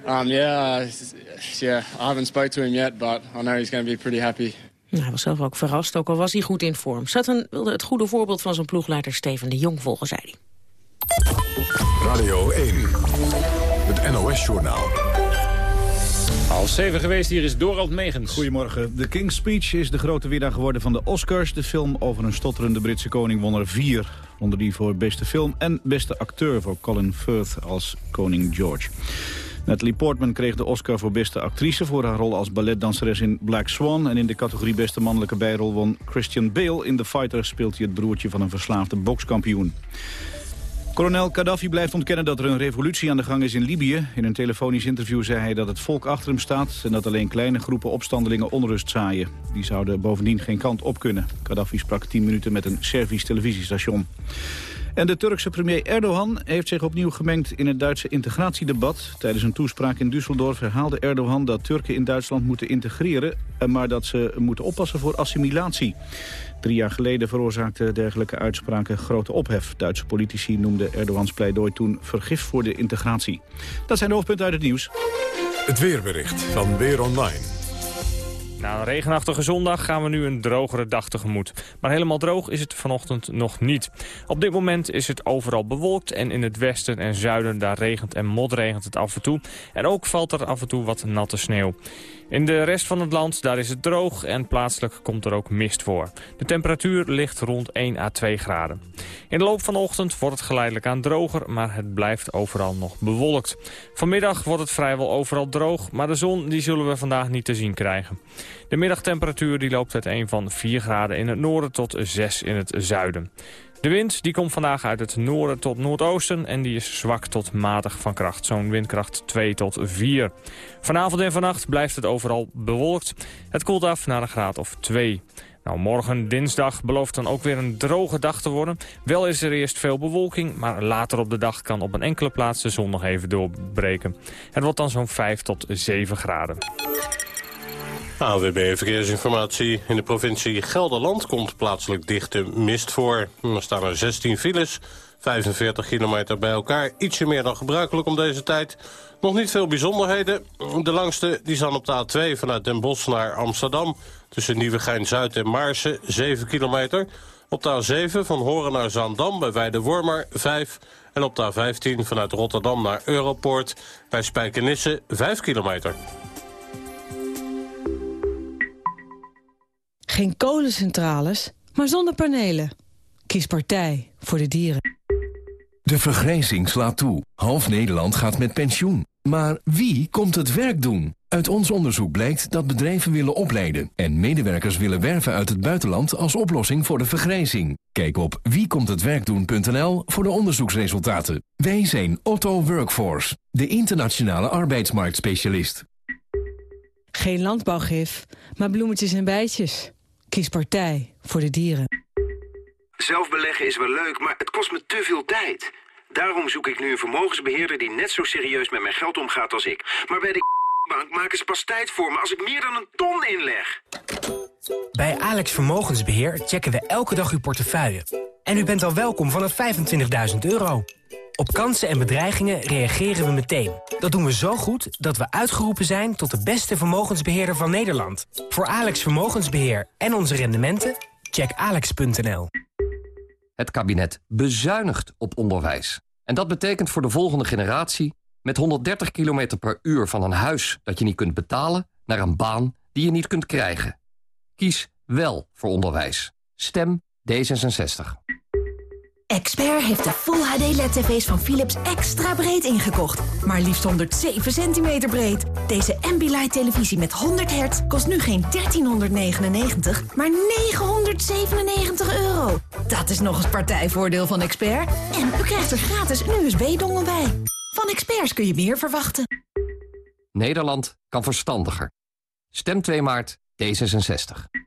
um, yeah, uh, yeah, I haven't spoke to him yet, but I know he's going to be pretty happy. hij was zelf ook verrast, ook al was hij goed in vorm. Sutton wilde het goede voorbeeld van zijn ploegleider Steven de Jong volgen, zei hij. Radio 1, het NOS-journaal. Al zeven geweest, hier is Dorald Megens. Goedemorgen. The King's Speech is de grote winnaar geworden van de Oscars. De film over een stotterende Britse koning won er vier. Onder die voor beste film en beste acteur voor Colin Firth als koning George. Natalie Portman kreeg de Oscar voor beste actrice... voor haar rol als balletdanseres in Black Swan. En in de categorie beste mannelijke bijrol won Christian Bale. In The Fighter speelt hij het broertje van een verslaafde bokskampioen. Kolonel Gaddafi blijft ontkennen dat er een revolutie aan de gang is in Libië. In een telefonisch interview zei hij dat het volk achter hem staat... en dat alleen kleine groepen opstandelingen onrust zaaien. Die zouden bovendien geen kant op kunnen. Gaddafi sprak tien minuten met een Servisch televisiestation. En de Turkse premier Erdogan heeft zich opnieuw gemengd in het Duitse integratiedebat. Tijdens een toespraak in Düsseldorf herhaalde Erdogan dat Turken in Duitsland moeten integreren... maar dat ze moeten oppassen voor assimilatie. Drie jaar geleden veroorzaakte dergelijke uitspraken grote ophef. Duitse politici noemden Erdogans pleidooi toen vergif voor de integratie. Dat zijn de hoofdpunten uit het nieuws. Het weerbericht van Weer Online. Na een regenachtige zondag gaan we nu een drogere dag tegemoet. Maar helemaal droog is het vanochtend nog niet. Op dit moment is het overal bewolkt en in het westen en zuiden daar regent en modregent het af en toe. En ook valt er af en toe wat natte sneeuw. In de rest van het land daar is het droog en plaatselijk komt er ook mist voor. De temperatuur ligt rond 1 à 2 graden. In de loop van de ochtend wordt het geleidelijk aan droger, maar het blijft overal nog bewolkt. Vanmiddag wordt het vrijwel overal droog, maar de zon die zullen we vandaag niet te zien krijgen. De middagtemperatuur die loopt uiteen van 4 graden in het noorden tot 6 in het zuiden. De wind die komt vandaag uit het noorden tot noordoosten en die is zwak tot matig van kracht. Zo'n windkracht 2 tot 4. Vanavond en vannacht blijft het overal bewolkt. Het koelt af naar een graad of 2. Nou, morgen dinsdag belooft dan ook weer een droge dag te worden. Wel is er eerst veel bewolking, maar later op de dag kan op een enkele plaats de zon nog even doorbreken. Het wordt dan zo'n 5 tot 7 graden. AWB Verkeersinformatie. In de provincie Gelderland komt plaatselijk dichte mist voor. Er staan er 16 files, 45 kilometer bij elkaar. Ietsje meer dan gebruikelijk om deze tijd. Nog niet veel bijzonderheden. De langste die staan op de A2 vanuit Den Bosch naar Amsterdam. Tussen Nieuwegein-Zuid en Maarsen, 7 kilometer. Op de A7 van Horen naar Zaandam bij Weide-Wormer, 5. En op de A15 vanuit Rotterdam naar Europoort bij Spijkenisse, 5 kilometer. Geen kolencentrales, maar zonnepanelen. Kies partij voor de dieren. De vergrijzing slaat toe. Half Nederland gaat met pensioen. Maar wie komt het werk doen? Uit ons onderzoek blijkt dat bedrijven willen opleiden... en medewerkers willen werven uit het buitenland als oplossing voor de vergrijzing. Kijk op wiekomthetwerkdoen.nl voor de onderzoeksresultaten. Wij zijn Otto Workforce, de internationale arbeidsmarktspecialist. Geen landbouwgif, maar bloemetjes en bijtjes. Kies partij voor de dieren. Zelf beleggen is wel leuk, maar het kost me te veel tijd. Daarom zoek ik nu een vermogensbeheerder die net zo serieus met mijn geld omgaat als ik. Maar bij de bank maken ze pas tijd voor me als ik meer dan een ton inleg. Bij Alex Vermogensbeheer checken we elke dag uw portefeuille. En u bent al welkom vanaf 25.000 euro. Op kansen en bedreigingen reageren we meteen. Dat doen we zo goed dat we uitgeroepen zijn tot de beste vermogensbeheerder van Nederland. Voor Alex Vermogensbeheer en onze rendementen, check alex.nl. Het kabinet bezuinigt op onderwijs. En dat betekent voor de volgende generatie... met 130 km per uur van een huis dat je niet kunt betalen... naar een baan die je niet kunt krijgen. Kies wel voor onderwijs. Stem D66. Expert heeft de Full HD LED-tv's van Philips extra breed ingekocht. Maar liefst 107 centimeter breed. Deze Ambilight televisie met 100 hertz kost nu geen 1399, maar 997 euro. Dat is nog eens partijvoordeel van Expert. En u krijgt er gratis een USB-dongel bij. Van Experts kun je meer verwachten. Nederland kan verstandiger. Stem 2 maart D66.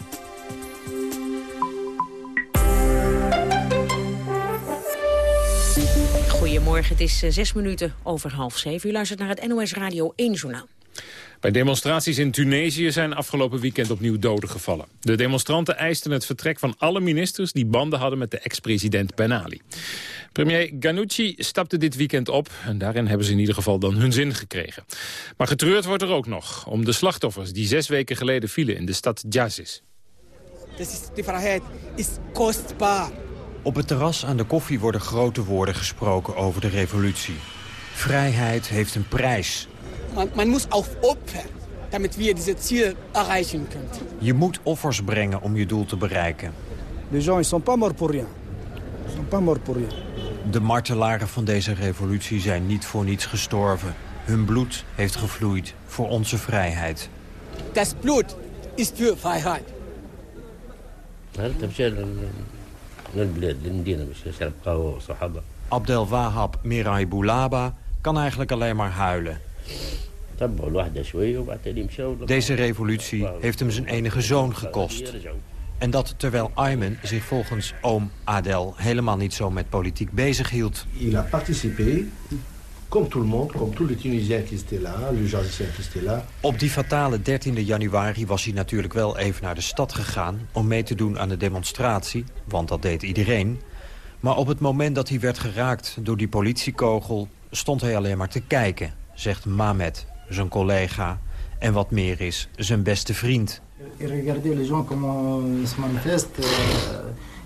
Goedemorgen, het is zes minuten over half zeven. U luistert naar het NOS Radio 1 Journaal. Bij demonstraties in Tunesië zijn afgelopen weekend opnieuw doden gevallen. De demonstranten eisten het vertrek van alle ministers die banden hadden met de ex-president Ben Ali. Premier Ghanouchi stapte dit weekend op en daarin hebben ze in ieder geval dan hun zin gekregen. Maar getreurd wordt er ook nog om de slachtoffers die zes weken geleden vielen in de stad Jazis. De vrijheid is kostbaar. Op het terras aan de koffie worden grote woorden gesproken over de revolutie. Vrijheid heeft een prijs. Man, man moet ook offeren, damit we deze ziel bereiken kunnen. Je moet offers brengen om je doel te bereiken. De gens sont pas morts pour rien. Ils sont pas morts pour rien. De martelaren van deze revolutie zijn niet voor niets gestorven. Hun bloed heeft gevloeid voor onze vrijheid. Dat bloed is voor vrijheid. Abdel Wahab Mirai Boulaba kan eigenlijk alleen maar huilen. Deze revolutie heeft hem zijn enige zoon gekost. En dat terwijl Ayman zich volgens oom Adel helemaal niet zo met politiek bezig hield. Comme tout le monde, comme tous les Tunisiens qui étaient là, les Jaziciens qui étaient là. Op die fatale 13 januari was hij natuurlijk wel even naar de stad gegaan... om mee te doen aan de demonstratie, want dat deed iedereen. Maar op het moment dat hij werd geraakt door die politiekogel... stond hij alleen maar te kijken, zegt Mamet, zijn collega... en wat meer is, zijn beste vriend. Il regardait les gens comment ils se manifestent.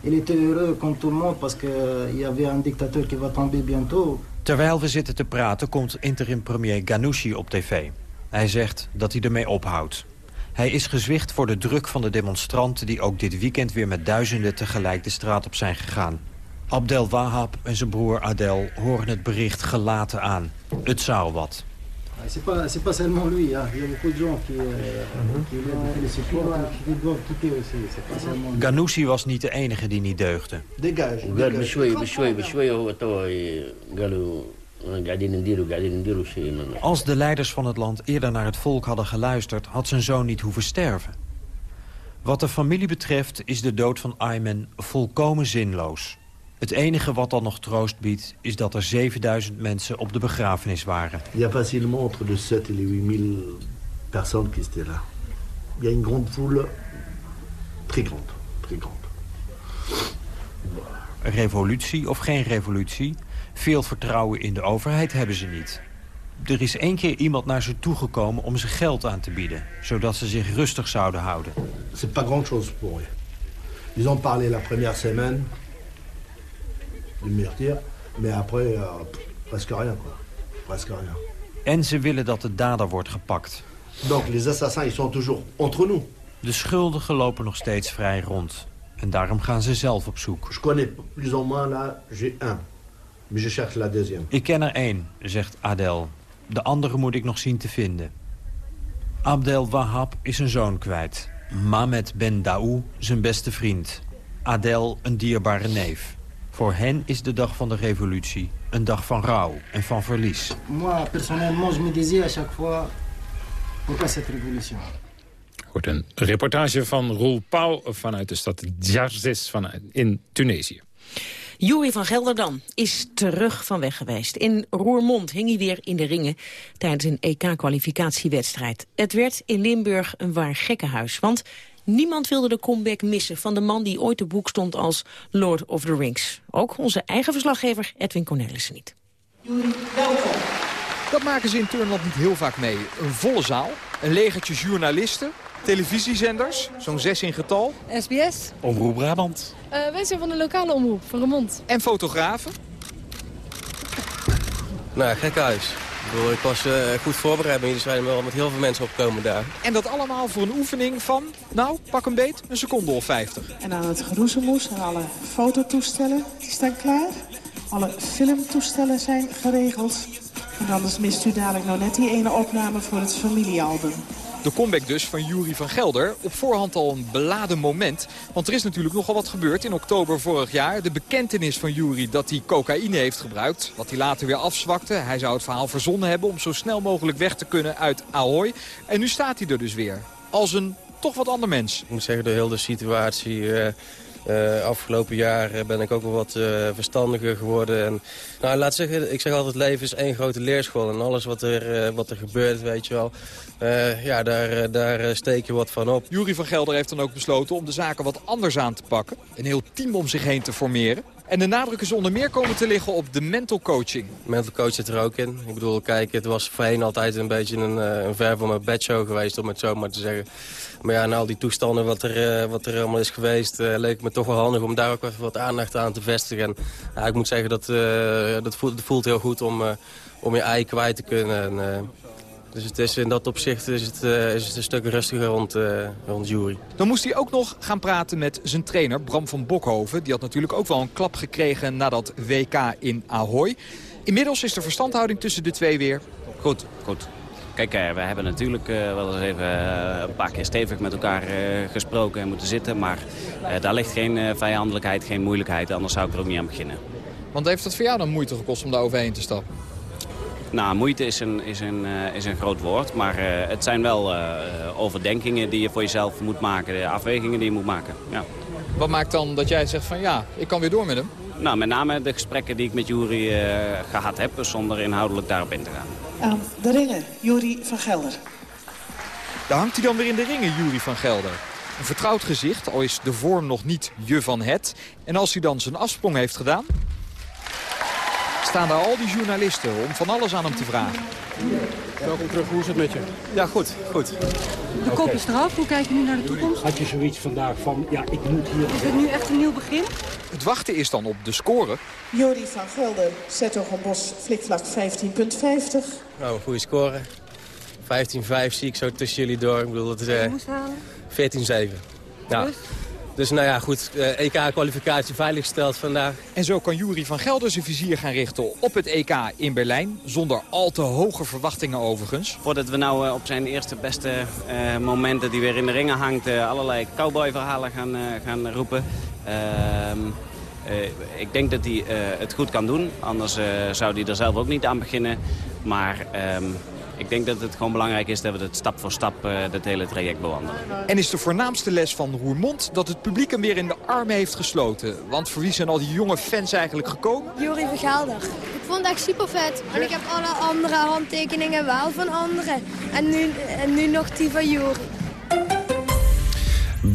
Il était heureux comme tout le monde parce qu'il y avait un dictateur qui va tomber bientôt. Terwijl we zitten te praten komt interim premier Ghanouchi op tv. Hij zegt dat hij ermee ophoudt. Hij is gezwicht voor de druk van de demonstranten... die ook dit weekend weer met duizenden tegelijk de straat op zijn gegaan. Abdel Wahab en zijn broer Adel horen het bericht gelaten aan. Het zou wat. C'est pas, c'est pas seulement lui, hein. il y a beaucoup de gens qui, euh, qui lui féliciteront, qui doivent quitter aussi. C'est pas seulement lui. Ghanouchi was niet de enige die niet deugde. Dégage. قال بشوي بشوي بشوي هو توا قالوا قاعدين نديروا قاعدين نديروا شيء من Als de leiders van het land eerder naar het volk hadden geluisterd... had zijn zoon niet hoeven sterven. Wat de familie betreft is de dood van Ayman volkomen zinloos. Het enige wat dan nog troost biedt... is dat er 7000 mensen op de begrafenis waren. Il y a facilement entre de 7 et les 8000 personnes qui étaient là. Il y a une grande foule, très grande, très grande. Revolutie of geen revolutie, veel vertrouwen in de overheid hebben ze niet. Er is één keer iemand naar ze toegekomen om ze geld aan te bieden... zodat ze zich rustig zouden houden. C'est pas grand chose pour eux. Ils ont parlé la première semaine mais après, euh, presque rien, quoi. Presque rien. En ze willen dat de dader wordt gepakt. Donc les assassins, ils sont toujours entre nous. De schuldigen lopen nog steeds vrij rond. En daarom gaan ze zelf op zoek. Je connais plus ou moins là, j'ai un. Mais je cherche la deuxième. Ik ken er één, zegt Adel. De andere moet ik nog zien te vinden. Abdel Wahab is een zoon kwijt. Mamed Ben Daou zijn beste vriend. Adel een dierbare neef. Voor hen is de dag van de revolutie een dag van rouw en van verlies. Moi, personnellement, je me disais à chaque fois, pourquoi cette révolution Wordt een reportage van Roel Pauw vanuit de stad Djarzes van in Tunesië. Jury van Gelder is terug van weg geweest. In Roermond hing hij weer in de ringen tijdens een EK-kwalificatiewedstrijd. Het werd in Limburg een waar gekkenhuis, want niemand wilde de comeback missen... van de man die ooit te boek stond als Lord of the Rings. Ook onze eigen verslaggever Edwin Cornelissen niet. Jury, welkom. Dat maken ze in Turnland niet heel vaak mee. Een volle zaal, een legertje journalisten, televisiezenders, zo'n zes in getal. SBS. Omroep Brabant. Uh, wij zijn van de lokale omroep, van Remond. En fotografen. Nou, gek huis. Ik, bedoel, ik was uh, goed voorbereid, maar jullie zijn wel met heel veel mensen opgekomen daar. En dat allemaal voor een oefening van, nou, pak een beet, een seconde of 50. En aan het geroezemoes en alle fototoestellen, die staan klaar. Alle filmtoestellen zijn geregeld. En anders mist u dadelijk nou net die ene opname voor het familiealbum. De comeback dus van Jury van Gelder. Op voorhand al een beladen moment. Want er is natuurlijk nogal wat gebeurd in oktober vorig jaar. De bekentenis van Jury dat hij cocaïne heeft gebruikt. Wat hij later weer afzwakte. Hij zou het verhaal verzonnen hebben om zo snel mogelijk weg te kunnen uit Ahoy. En nu staat hij er dus weer. Als een toch wat ander mens. Ik moet zeggen, de hele situatie... Uh... Uh, afgelopen jaar ben ik ook wel wat uh, verstandiger geworden. En, nou, laat zeggen, ik zeg altijd, leven is één grote leerschool. En alles wat er, wat er gebeurt, weet je wel, ja, daar, daar steek je wat van op. Jury van Gelder heeft dan ook besloten om de zaken wat anders aan te pakken. Een heel team om zich heen te formeren. En de nadruk is onder meer komen te liggen op de mental coaching. Mental coach zit er ook in. Ik bedoel, kijk, het was voorheen altijd een beetje een, een ver van mijn bedshow geweest, om het zo maar te zeggen. Maar ja, na al die toestanden wat er, uh, wat er allemaal is geweest... Uh, leek het me toch wel handig om daar ook even wat aandacht aan te vestigen. En, ik moet zeggen, dat, dat, voelt, voelt heel goed om, om je ei kwijt te kunnen. En, dus het is, in dat opzicht is het, is het een stuk rustiger rond, rond jury. Dan moest hij ook nog gaan praten met zijn trainer Bram van Bokhoven. Die had natuurlijk ook wel een klap gekregen na dat WK in Ahoy. Inmiddels is de verstandhouding tussen de twee weer... Goed, goed. Kijk, we hebben natuurlijk wel eens even een paar keer stevig met elkaar gesproken en moeten zitten. Maar daar ligt geen vijandelijkheid, geen moeilijkheid. Anders zou ik er ook niet aan beginnen. Want heeft het voor jou dan moeite gekost om daar overheen te stappen? Nou, moeite is een, is een, is een groot woord. Maar het zijn wel overdenkingen die je voor jezelf moet maken. De afwegingen die je moet maken, ja. Wat maakt dan dat jij zegt van ja, ik kan weer door met hem? Nou, met name de gesprekken die ik met Jury uh, gehad heb, zonder inhoudelijk daarop in te gaan. Aan de ringen, Jury van Gelder. Daar hangt hij dan weer in de ringen, Jury van Gelder. Een vertrouwd gezicht, al is de vorm nog niet je van het. En als hij dan zijn afsprong heeft gedaan... staan daar al die journalisten om van alles aan hem te vragen. Welkom terug, hoe is het met je? Ja, goed, goed. De kop is eraf, hoe kijk je nu naar de toekomst? Had je zoiets vandaag van, ja, ik moet hier... Is het nu echt een nieuw begin? Het wachten is dan op de score. Jody van Gelder, Bos, flikvlak 15.50. Nou, een goede score. 15-5 zie ik zo tussen jullie door. Ik bedoel, dat is uh, 14-7. Ja. Dus? Dus nou ja, goed. Uh, EK-kwalificatie veiliggesteld vandaag. En zo kan Jury van Gelder zijn vizier gaan richten op het EK in Berlijn. Zonder al te hoge verwachtingen overigens. Voordat we nou uh, op zijn eerste beste uh, momenten die weer in de ringen hangt... allerlei cowboy-verhalen gaan, gaan roepen... Ehm, ik denk dat hij het goed kan doen. Anders zou hij er zelf ook niet aan beginnen. Maar... Um, ik denk dat het gewoon belangrijk is dat we het stap voor stap uh, dat hele traject bewandelen. En is de voornaamste les van Roermond dat het publiek hem weer in de armen heeft gesloten? Want voor wie zijn al die jonge fans eigenlijk gekomen? Jury Vergelder. Ik vond het echt super vet. En ik heb alle andere handtekeningen wel van anderen. En nu, en nu nog die van Jury.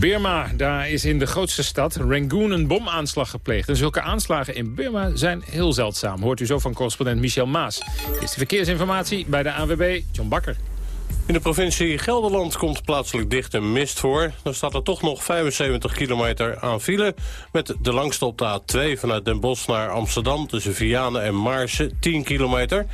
Burma, daar is in de grootste stad Rangoon een bomaanslag gepleegd. En zulke aanslagen in Burma zijn heel zeldzaam. Hoort u zo van correspondent Michel Maas. Is de verkeersinformatie bij de ANWB, John Bakker. In de provincie Gelderland komt plaatselijk dichte mist voor. Dan staat er toch nog 75 kilometer aan file... met de langste op de A2 vanuit Den Bosch naar Amsterdam... tussen Vianen en Maarsen, 10 kilometer.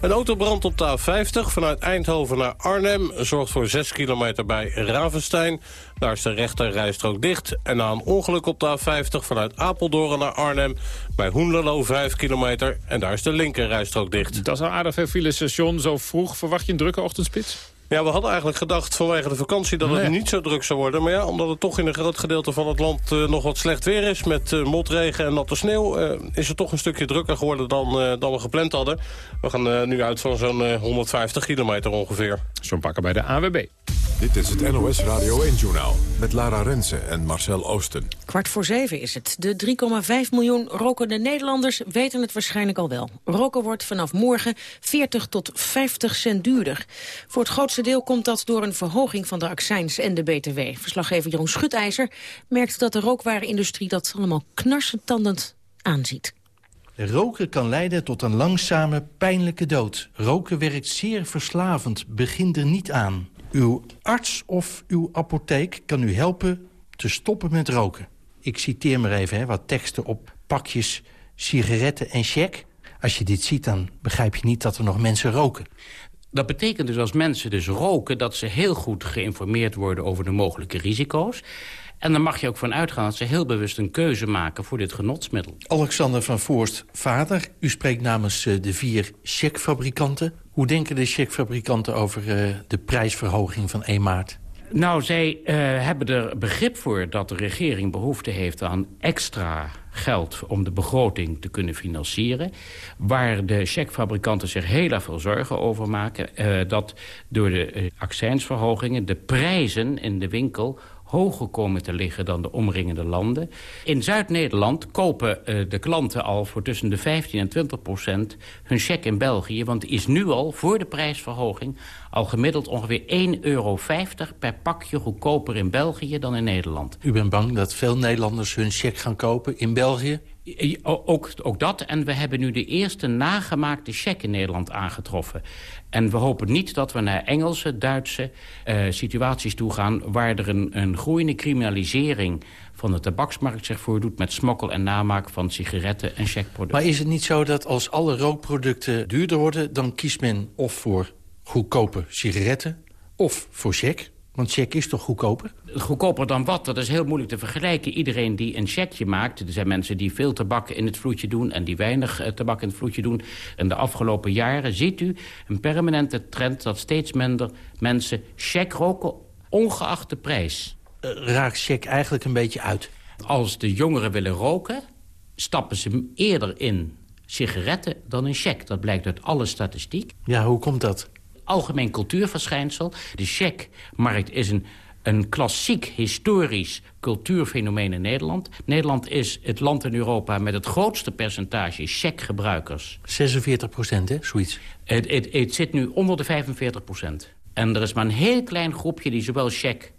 Een autobrand op de A50 vanuit Eindhoven naar Arnhem... zorgt voor 6 kilometer bij Ravenstein. Daar is de rechter rijstrook dicht. En na een ongeluk op de A50 vanuit Apeldoorn naar Arnhem... bij Hoenderlo 5 kilometer. En daar is de linker rijstrook dicht. Dat is een aardig veel file station. Zo vroeg verwacht je een drukke ochtendspits? Ja, we hadden eigenlijk gedacht vanwege de vakantie dat het Nee. niet zo druk zou worden. Maar ja, omdat het toch in een groot gedeelte van het land eh, nog wat slecht weer is... met eh, motregen en natte sneeuw, eh, is het toch een stukje drukker geworden dan, eh, dan we gepland hadden. We gaan eh, nu uit van zo'n eh, 150 kilometer ongeveer. Zo'n pakken bij de AWB. Dit is het NOS Radio 1-journaal met Lara Rensen en Marcel Oosten. Kwart voor zeven is het. De 3,5 miljoen rokende Nederlanders weten het waarschijnlijk al wel. Roken wordt vanaf morgen 40 tot 50 cent duurder. Voor het grootste deel komt dat door een verhoging van de accijns en de BTW. Verslaggever Jeroen Schutijzer merkt dat de rookwarenindustrie dat allemaal knarsentandend aanziet. Roken kan leiden tot een langzame, pijnlijke dood. Roken werkt zeer verslavend. Begin er niet aan. Uw arts of uw apotheek kan u helpen te stoppen met roken. Ik citeer maar even hè, wat teksten op pakjes sigaretten en check. Als je dit ziet, dan begrijp je niet dat er nog mensen roken. Dat betekent dus als mensen dus roken... dat ze heel goed geïnformeerd worden over de mogelijke risico's. En dan mag je ook van uitgaan dat ze heel bewust een keuze maken... voor dit genotsmiddel. Alexander van Voorst, vader, u spreekt namens eh, de vier checkfabrikanten. Hoe denken de checkfabrikanten over eh, de prijsverhoging van 1 maart? Nou, zij eh, hebben er begrip voor dat de regering behoefte heeft aan extra geld om de begroting te kunnen financieren. Waar de checkfabrikanten zich heel erg veel zorgen over maken... eh, dat door de eh, accijnsverhogingen de prijzen in de winkel hoger komen te liggen dan de omringende landen. In Zuid-Nederland kopen eh, de klanten al voor tussen de 15 en 20 procent hun cheque in België. Want die is nu al, voor de prijsverhoging, al gemiddeld ongeveer 1,50 euro per pakje goedkoper in België dan in Nederland. U bent bang dat veel Nederlanders hun check gaan kopen in België? Ook, ook dat. En we hebben nu de eerste nagemaakte cheque in Nederland aangetroffen. En we hopen niet dat we naar Engelse, Duitse eh, situaties toe gaan... waar er een, groeiende criminalisering van de tabaksmarkt zich voordoet... met smokkel en namaak van sigaretten en checkproducten. Maar is het niet zo dat als alle rookproducten duurder worden... dan kiest men of voor goedkope sigaretten of voor check? Want check is toch goedkoper? Goedkoper dan wat? Dat is heel moeilijk te vergelijken. Iedereen die een checkje maakt... er zijn mensen die veel tabak in het vloedje doen... en die weinig eh, tabak in het vloedje doen. In de afgelopen jaren ziet u een permanente trend... dat steeds minder mensen check roken, ongeacht de prijs. Eh, raakt check eigenlijk een beetje uit? Als de jongeren willen roken, stappen ze eerder in sigaretten dan in check. Dat blijkt uit alle statistiek. Ja, hoe komt dat? Algemeen cultuurverschijnsel. De checkmarkt is een, een klassiek historisch cultuurfenomeen in Nederland. Nederland is het land in Europa met het grootste percentage checkgebruikers. 46 procent, hè? Zoiets. Het, het, het zit nu onder de 45 procent. En er is maar een heel klein groepje die zowel check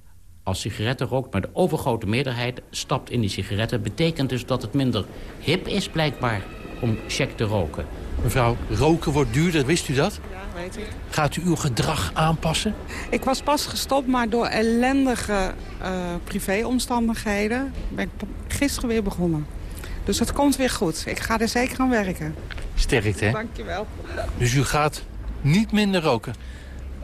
als sigaretten rookt... maar de overgrote meerderheid stapt in die sigaretten. betekent dus dat het minder hip is, blijkbaar, om check te roken. Mevrouw, roken wordt duurder, wist u dat? Weet ik. Gaat u uw gedrag aanpassen? Ik was pas gestopt, maar door ellendige eh, privéomstandigheden ben ik gisteren weer begonnen. Dus het komt weer goed. Ik ga er zeker aan werken. Sterkt, hè? Dankjewel. Dus u gaat niet minder roken?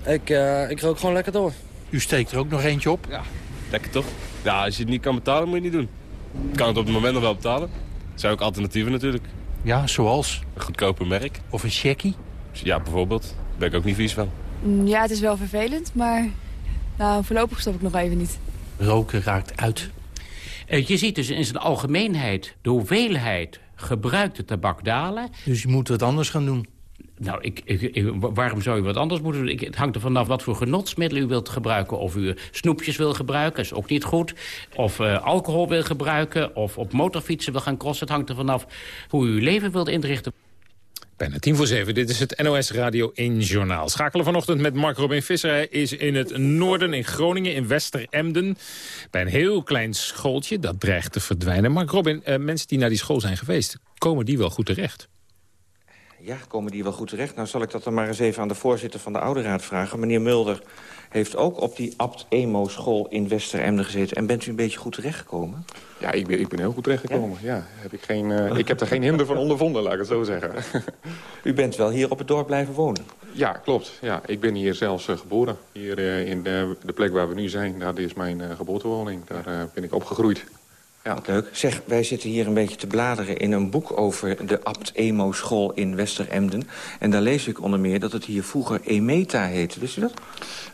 Ik, eh, ik rook gewoon lekker door. U steekt er ook nog eentje op? Ja, lekker toch? Ja, als je het niet kan betalen, moet je het niet doen. Ik kan het op het moment nog wel betalen. Er zijn ook alternatieven natuurlijk. Ja, zoals? Een goedkoper merk. Of een checkie? Ja, bijvoorbeeld. Daar ben ik ook niet vies van. Mm, Ja, het is wel vervelend, maar nou, voorlopig stop ik nog even niet. Roken raakt uit. Eh, Je ziet dus in zijn algemeenheid de hoeveelheid gebruikte tabak dalen. Dus je moet wat anders gaan doen. Nou, ik, ik, ik- waarom zou je wat anders moeten doen? Ik, het hangt er vanaf wat voor genotsmiddelen u wilt gebruiken. Of u snoepjes wil gebruiken, is ook niet goed. Of eh, alcohol wil gebruiken, of op motorfietsen wil gaan crossen. Het hangt er vanaf hoe u uw leven wilt inrichten. Bijna tien voor zeven. Dit is het NOS Radio 1 Journaal. Schakelen vanochtend met Mark Robin Visser. Hij is in het noorden in Groningen, in Wester-Emden. Bij een heel klein schooltje, dat dreigt te verdwijnen. Mark Robin, eh, mensen die naar die school zijn geweest... komen die wel goed terecht? Ja, komen die wel goed terecht? Nou zal ik dat dan maar eens even aan de voorzitter van de Ouderraad vragen. Meneer Mulder heeft ook op die Abt Emo school in Wester-Emden gezeten. En bent u een beetje goed terechtgekomen? Ja, ik ben, ik ben heel goed terechtgekomen. Ja? heb ik, geen, eh, ik heb er geen hinder van ondervonden, laat ik het zo zeggen. U bent wel hier op het dorp blijven wonen? ja, klopt. Ja, ik ben hier zelfs eh, geboren. Hier eh, in de, de plek waar we nu zijn, dat is mijn geboortewoning. Daar ben ik opgegroeid. Ja. Wat leuk. Zeg, wij zitten hier een beetje te bladeren in een boek over de Abt Emo school in Westeremden. En daar lees ik onder meer dat het hier vroeger Emeta heette. Wist u dat?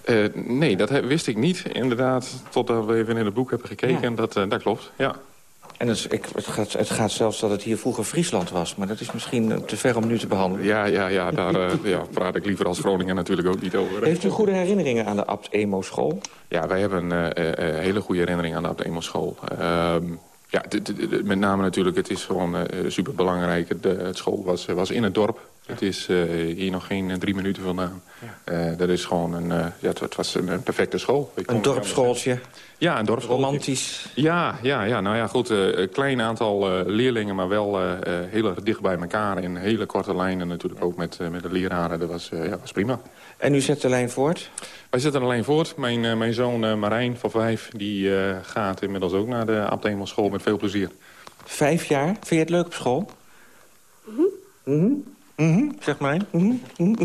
Uh, nee, dat wist ik niet. Inderdaad, totdat we even in het boek hebben gekeken. Ja. Dat, uh, dat klopt, ja. En het, ik, het, gaat, het, gaat, zelfs dat het hier vroeger Friesland was. Maar dat is misschien te ver om nu te behandelen. Ja, ja, ja daar uh, ja, praat ik liever als Groningen natuurlijk ook niet over. Heeft u goede herinneringen aan de Abt Emo school? Ja, wij hebben een hele goede herinnering aan de Abt Emo school. Ehm, ja, met name natuurlijk, het is gewoon uh, superbelangrijk. De, het school was, was in het dorp. Het is uh, hier nog geen drie minuten vandaan. Ja. Uh, dat is gewoon een, ja, het, het was een, een, perfecte school. Ik een dorpsschooltje? Ja, een dorpsschooltje. Romantisch? Ja, ja, ja, nou ja, goed. een klein aantal leerlingen, maar wel heel dicht bij elkaar. In hele korte lijnen natuurlijk ook met, met de leraren. Dat was, ja, was prima. En u zet de lijn voort? Wij zetten alleen voort. Mijn, uh, mijn zoon uh, Marijn van vijf die, uh, gaat inmiddels ook naar de Abt school met veel plezier. Vijf jaar? Vind je het leuk op school? Mm. Mm -hmm. Mm -hmm. Zeg maar. Mm -hmm.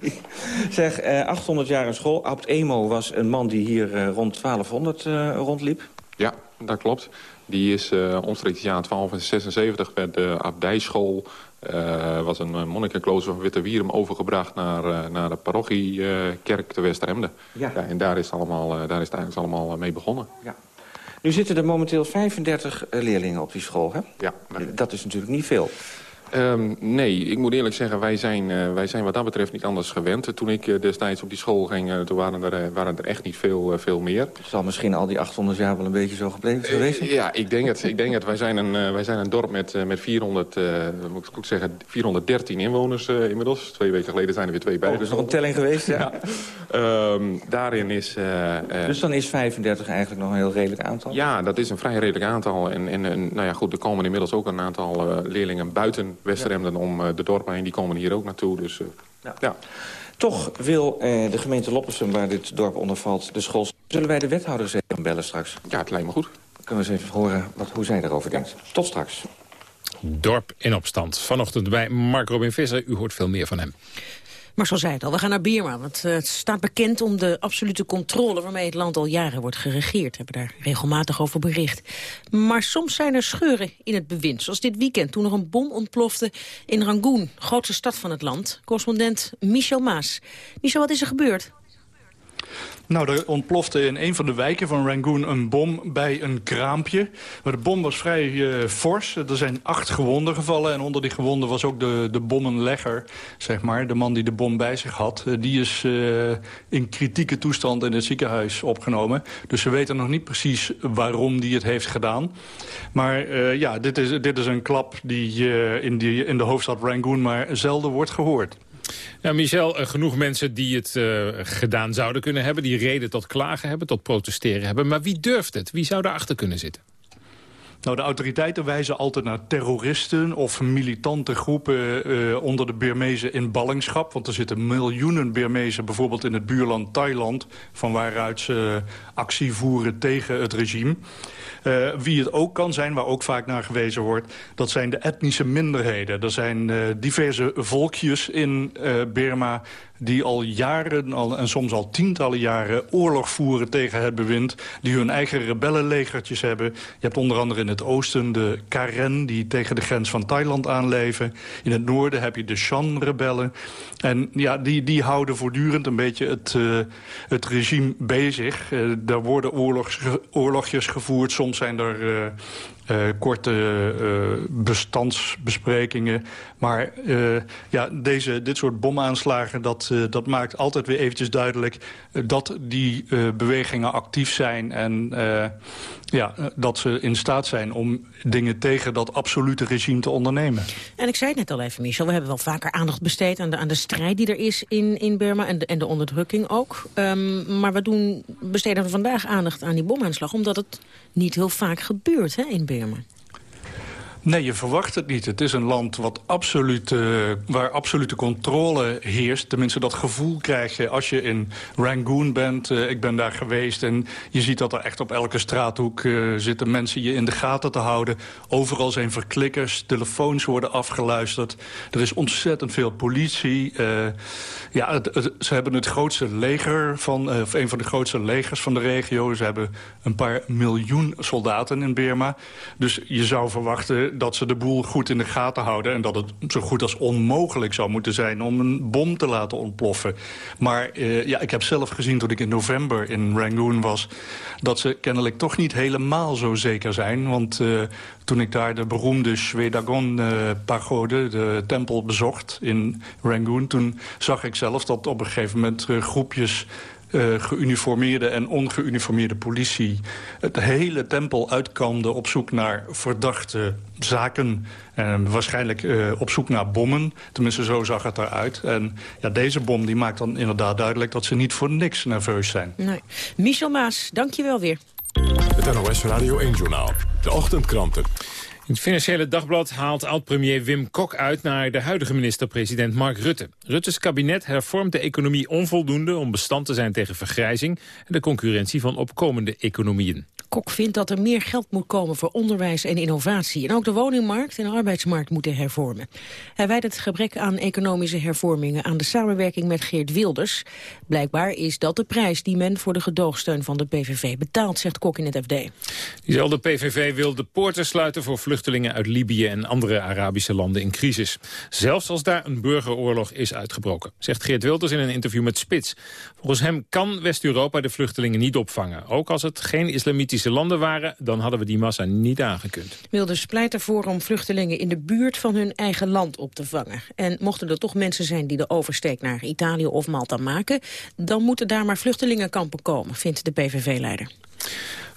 zeg, 800 jaar in school. Abt Emo was een man die hier rond 1200 rondliep. Ja, dat klopt. Die is omstreeks het jaar 1276 werd de abdijschool uh, was een monnikenklooster van Witte Wierum overgebracht naar, uh, naar de parochiekerk te Westeremde. Ja. ja. en daar is, het allemaal, uh, daar is het eigenlijk allemaal mee begonnen. Ja. Nu zitten er momenteel 35 leerlingen op die school, hè? Ja. Dat is natuurlijk niet veel. Um, nee, ik moet eerlijk zeggen, wij zijn, uh, wij zijn wat dat betreft niet anders gewend. Toen ik uh, destijds op die school ging, uh, toen waren er, waren er echt niet veel, veel meer. Zal misschien al die 800 jaar wel een beetje zo gebleven geweest ja, ik denk het. Ik denk het. Wij, zijn een, wij zijn een dorp met, met 400, moet ik goed zeggen, 413 inwoners inmiddels. Twee weken geleden zijn er weer twee bij. Oh, dus nog een telling geweest, ja. ja. Um, daarin is... dus dan is 35 eigenlijk nog een heel redelijk aantal? Ja, dat is een vrij redelijk aantal. En, en, en nou ja, goed, er komen inmiddels ook een aantal leerlingen buiten Westeremden ja. om uh, de dorpen heen. Die komen hier ook naartoe. Dus, uh, ja. ja. Toch wil uh, de gemeente Loppersum, waar dit dorp onder valt, de school... Zullen wij de wethouder eens even bellen straks? Ja, het lijkt me goed. Dan kunnen we eens even horen wat, hoe zij daarover denkt. Tot straks. Dorp in opstand. Vanochtend bij Mark Robin Visser. U hoort veel meer van hem. Marcel zei het al, we gaan naar Birma. Want uh, het staat bekend om de absolute controle waarmee het land al jaren wordt geregeerd. We hebben daar regelmatig over bericht. Maar soms zijn er scheuren in het bewind. Zoals dit weekend toen er een bom ontplofte in Rangoon, grootste stad van het land. Correspondent Michel Maas. Michel, wat is er gebeurd? Nou, er ontplofte in een van de wijken van Rangoon een bom bij een kraampje. Maar de bom was vrij uh, fors. Er zijn acht gewonden gevallen. En onder die gewonden was ook de, de bommenlegger, zeg maar. De man die de bom bij zich had. Uh, die is uh, in kritieke toestand in het ziekenhuis opgenomen. Dus ze weten nog niet precies waarom die het heeft gedaan. Maar ja, dit is, dit is een klap die, in, die in de hoofdstad Rangoon maar zelden wordt gehoord. Ja, Michel, genoeg mensen die het uh, gedaan zouden kunnen hebben... die reden tot klagen hebben, tot protesteren hebben. Maar wie durft het? Wie zou daarachter kunnen zitten? Nou, de autoriteiten wijzen altijd naar terroristen of militante groepen uh, onder de Birmezen in ballingschap. Want er zitten miljoenen Birmezen bijvoorbeeld in het buurland Thailand... van waaruit ze actie voeren tegen het regime. Uh, wie het ook kan zijn, waar ook vaak naar gewezen wordt... dat zijn de etnische minderheden. Er zijn uh, diverse volkjes in Burma die al jaren al, en soms al tientallen jaren oorlog voeren tegen het bewind. Die hun eigen rebellenlegertjes hebben. Je hebt onder andere in het oosten de Karen die tegen de grens van Thailand aanleven. In het noorden heb je de Shan-rebellen. En ja, die, die houden voortdurend een beetje het, uh, het regime bezig. Uh, daar worden oorlogjes gevoerd. Soms zijn er... Uh, korte uh, bestandsbesprekingen. Maar uh, ja, deze, dit soort bomaanslagen, dat, dat maakt altijd weer eventjes duidelijk... dat die bewegingen actief zijn en ja, dat ze in staat zijn om dingen tegen dat absolute regime te ondernemen. En ik zei het net al even, Michel, we hebben wel vaker aandacht besteed aan de, aan de strijd die er is in, in Burma en de, en de onderdrukking ook. Um, maar we doen, besteden vandaag aandacht aan die bomaanslag, omdat het niet heel vaak gebeurt hè, in Burma. Irapema Nee, je verwacht het niet. Het is een land wat absoluut, uh, waar absolute controle heerst. Tenminste, dat gevoel krijg je als je in Rangoon bent. Uh, ik ben daar geweest en je ziet dat er echt op elke straathoek uh, zitten mensen je in de gaten te houden. Overal zijn verklikkers, telefoons worden afgeluisterd. Er is ontzettend veel politie. ja, ze hebben het grootste leger van, of een van de grootste legers van de regio. Ze hebben een paar miljoen soldaten in Burma. Dus je zou verwachten dat ze de boel goed in de gaten houden... en dat het zo goed als onmogelijk zou moeten zijn om een bom te laten ontploffen. Maar uh, ja, ik heb zelf gezien toen ik in november in Rangoon was... dat ze kennelijk toch niet helemaal zo zeker zijn. Want uh, toen ik daar de beroemde Shwedagon-pagode, uh, de tempel, bezocht in Rangoon... toen zag ik zelf dat op een gegeven moment groepjes uh, geuniformeerde en ongeuniformeerde politie... het hele tempel uitkamde op zoek naar verdachte zaken. En waarschijnlijk uh, op zoek naar bommen. Tenminste, zo zag het eruit. En ja, deze bom die maakt dan inderdaad duidelijk... dat ze niet voor niks nerveus zijn. Nee. Michel Maas, dank je wel weer. Het NOS Radio 1-journaal. De ochtendkranten. In het Financiële Dagblad haalt oud-premier Wim Kok uit naar de huidige minister-president Mark Rutte. Rutte's kabinet hervormt de economie onvoldoende om bestand te zijn tegen vergrijzing en de concurrentie van opkomende economieën. Kok vindt dat er meer geld moet komen voor onderwijs en innovatie. En ook de woningmarkt en arbeidsmarkt moeten hervormen. Hij wijdt het gebrek aan economische hervormingen aan de samenwerking met Geert Wilders. Blijkbaar is dat de prijs die men voor de gedoogsteun van de PVV betaalt, zegt Kok in het FD. Diezelfde PVV wil de poorten sluiten voor vluchtelingen uit Libië en andere Arabische landen in crisis. Zelfs als daar een burgeroorlog is uitgebroken, zegt Geert Wilders in een interview met Spits. Volgens hem kan West-Europa de vluchtelingen niet opvangen, ook als het geen islamitische landen waren... dan hadden we die massa niet aangekund. Wilders pleit ervoor om vluchtelingen in de buurt van hun eigen land op te vangen. En mochten er toch mensen zijn die de oversteek naar Italië of Malta maken... dan moeten daar maar vluchtelingenkampen komen, vindt de PVV-leider.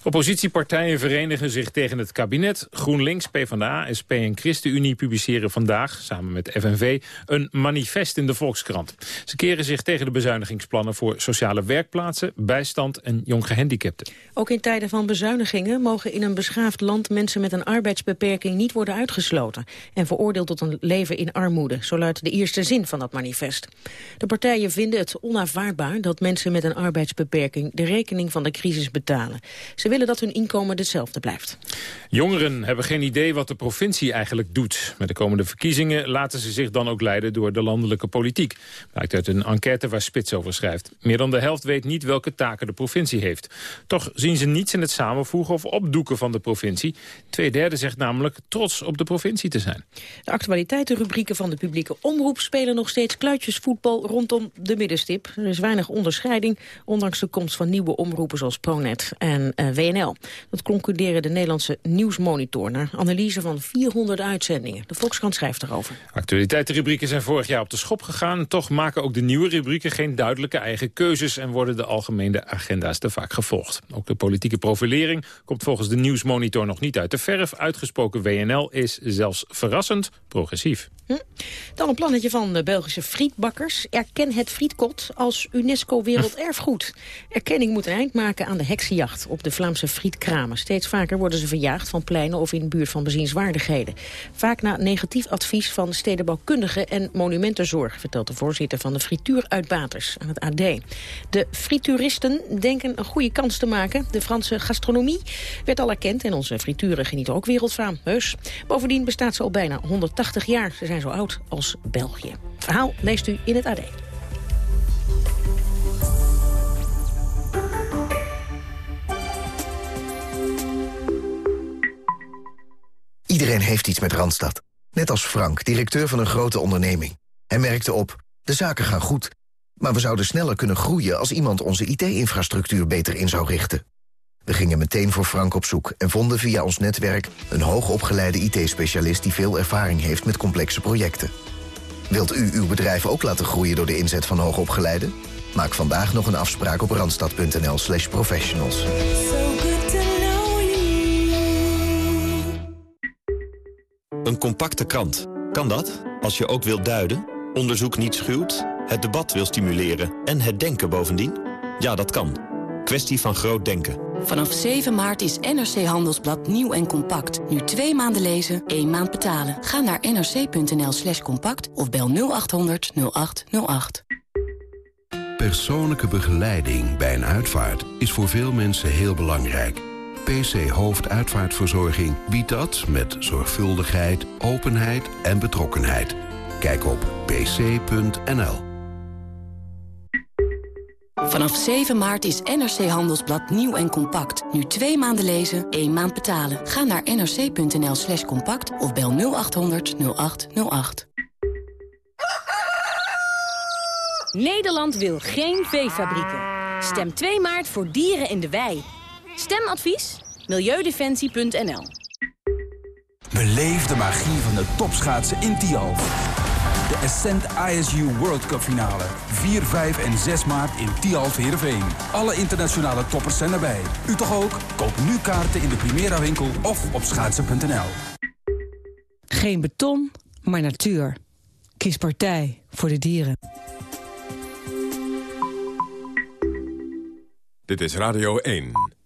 Oppositiepartijen verenigen zich tegen het kabinet. GroenLinks, PvdA, SP en ChristenUnie publiceren vandaag, samen met FNV, een manifest in de Volkskrant. Ze keren zich tegen de bezuinigingsplannen voor sociale werkplaatsen, bijstand en jonggehandicapten. Ook in tijden van bezuinigingen mogen in een beschaafd land mensen met een arbeidsbeperking niet worden uitgesloten en veroordeeld tot een leven in armoede. Zo luidt de eerste zin van dat manifest. De partijen vinden het onaanvaardbaar dat mensen met een arbeidsbeperking de rekening van de crisis betalen. Willen dat hun inkomen hetzelfde blijft. Jongeren hebben geen idee wat de provincie eigenlijk doet. Met de komende verkiezingen laten ze zich dan ook leiden door de landelijke politiek. Blijkt uit een enquête waar Spits over schrijft. Meer dan de helft weet niet welke taken de provincie heeft. Toch zien ze niets in het samenvoegen of opdoeken van de provincie. Tweederde zegt namelijk trots op de provincie te zijn. De actualiteitenrubrieken van de publieke omroep spelen nog steeds kluitjesvoetbal rondom de middenstip. Er is weinig onderscheiding, ondanks de komst van nieuwe omroepen zoals ProNet en uh, WNL. Dat concluderen de Nederlandse Nieuwsmonitor... naar analyse van 400 uitzendingen. De Volkskrant schrijft erover. Actualiteitenrubrieken zijn vorig jaar op de schop gegaan. Toch maken ook de nieuwe rubrieken geen duidelijke eigen keuzes... en worden de algemene agenda's te vaak gevolgd. Ook de politieke profilering komt volgens de Nieuwsmonitor nog niet uit de verf. Uitgesproken WNL is zelfs verrassend progressief. Hm? Dan een plannetje van de Belgische frietbakkers. Erken het frietkot als UNESCO Werelderfgoed. Erkenning moet een eind maken aan de heksenjacht op de Vlaamse frietkramen. Steeds vaker worden ze verjaagd van pleinen of in de buurt van bezienswaardigheden. Vaak na negatief advies van stedenbouwkundigen en monumentenzorg... vertelt de voorzitter van de frituuruitbaters aan het AD. De frituuristen denken een goede kans te maken. De Franse gastronomie werd al erkend en onze frituren genieten ook wereldfaam. Heus. Bovendien bestaat ze al bijna 180 jaar. Ze zijn zo oud als België. Verhaal leest u in het AD. Iedereen heeft iets met Randstad. Net als Frank, directeur van een grote onderneming. Hij merkte op, de zaken gaan goed. Maar we zouden sneller kunnen groeien als iemand onze IT-infrastructuur beter in zou richten. We gingen meteen voor Frank op zoek en vonden via ons netwerk... een hoogopgeleide IT-specialist die veel ervaring heeft met complexe projecten. Wilt u uw bedrijf ook laten groeien door de inzet van hoogopgeleiden? Maak vandaag nog een afspraak op randstad.nl slash professionals. Een compacte krant. Kan dat? Als je ook wilt duiden, onderzoek niet schuwt, het debat wil stimuleren en het denken bovendien? Ja, dat kan. Kwestie van groot denken. Vanaf 7 maart is NRC Handelsblad nieuw en compact. Nu twee maanden lezen, één maand betalen. Ga naar nrc.nl slash compact of bel 0800 0808. Persoonlijke begeleiding bij een uitvaart is voor veel mensen heel belangrijk. PC Hoofduitvaartverzorging biedt dat met zorgvuldigheid, openheid en betrokkenheid. Kijk op pc.nl. Vanaf 7 maart is NRC Handelsblad nieuw en compact. Nu twee maanden lezen, één maand betalen. Ga naar nrc.nl slash compact of bel 0800 0808. Nederland wil geen veefabrieken. Stem 2 maart voor dieren in de wei. Stemadvies? Milieudefensie.nl Beleef de magie van de topschaatsen in Tialf. De Ascent ISU World Cup finale. 4, 5 en 6 maart in Tialf Heerenveen. Alle internationale toppers zijn erbij. U toch ook? Koop nu kaarten in de Primera winkel of op schaatsen.nl. Geen beton, maar natuur. Kies partij voor de dieren. Dit is Radio 1.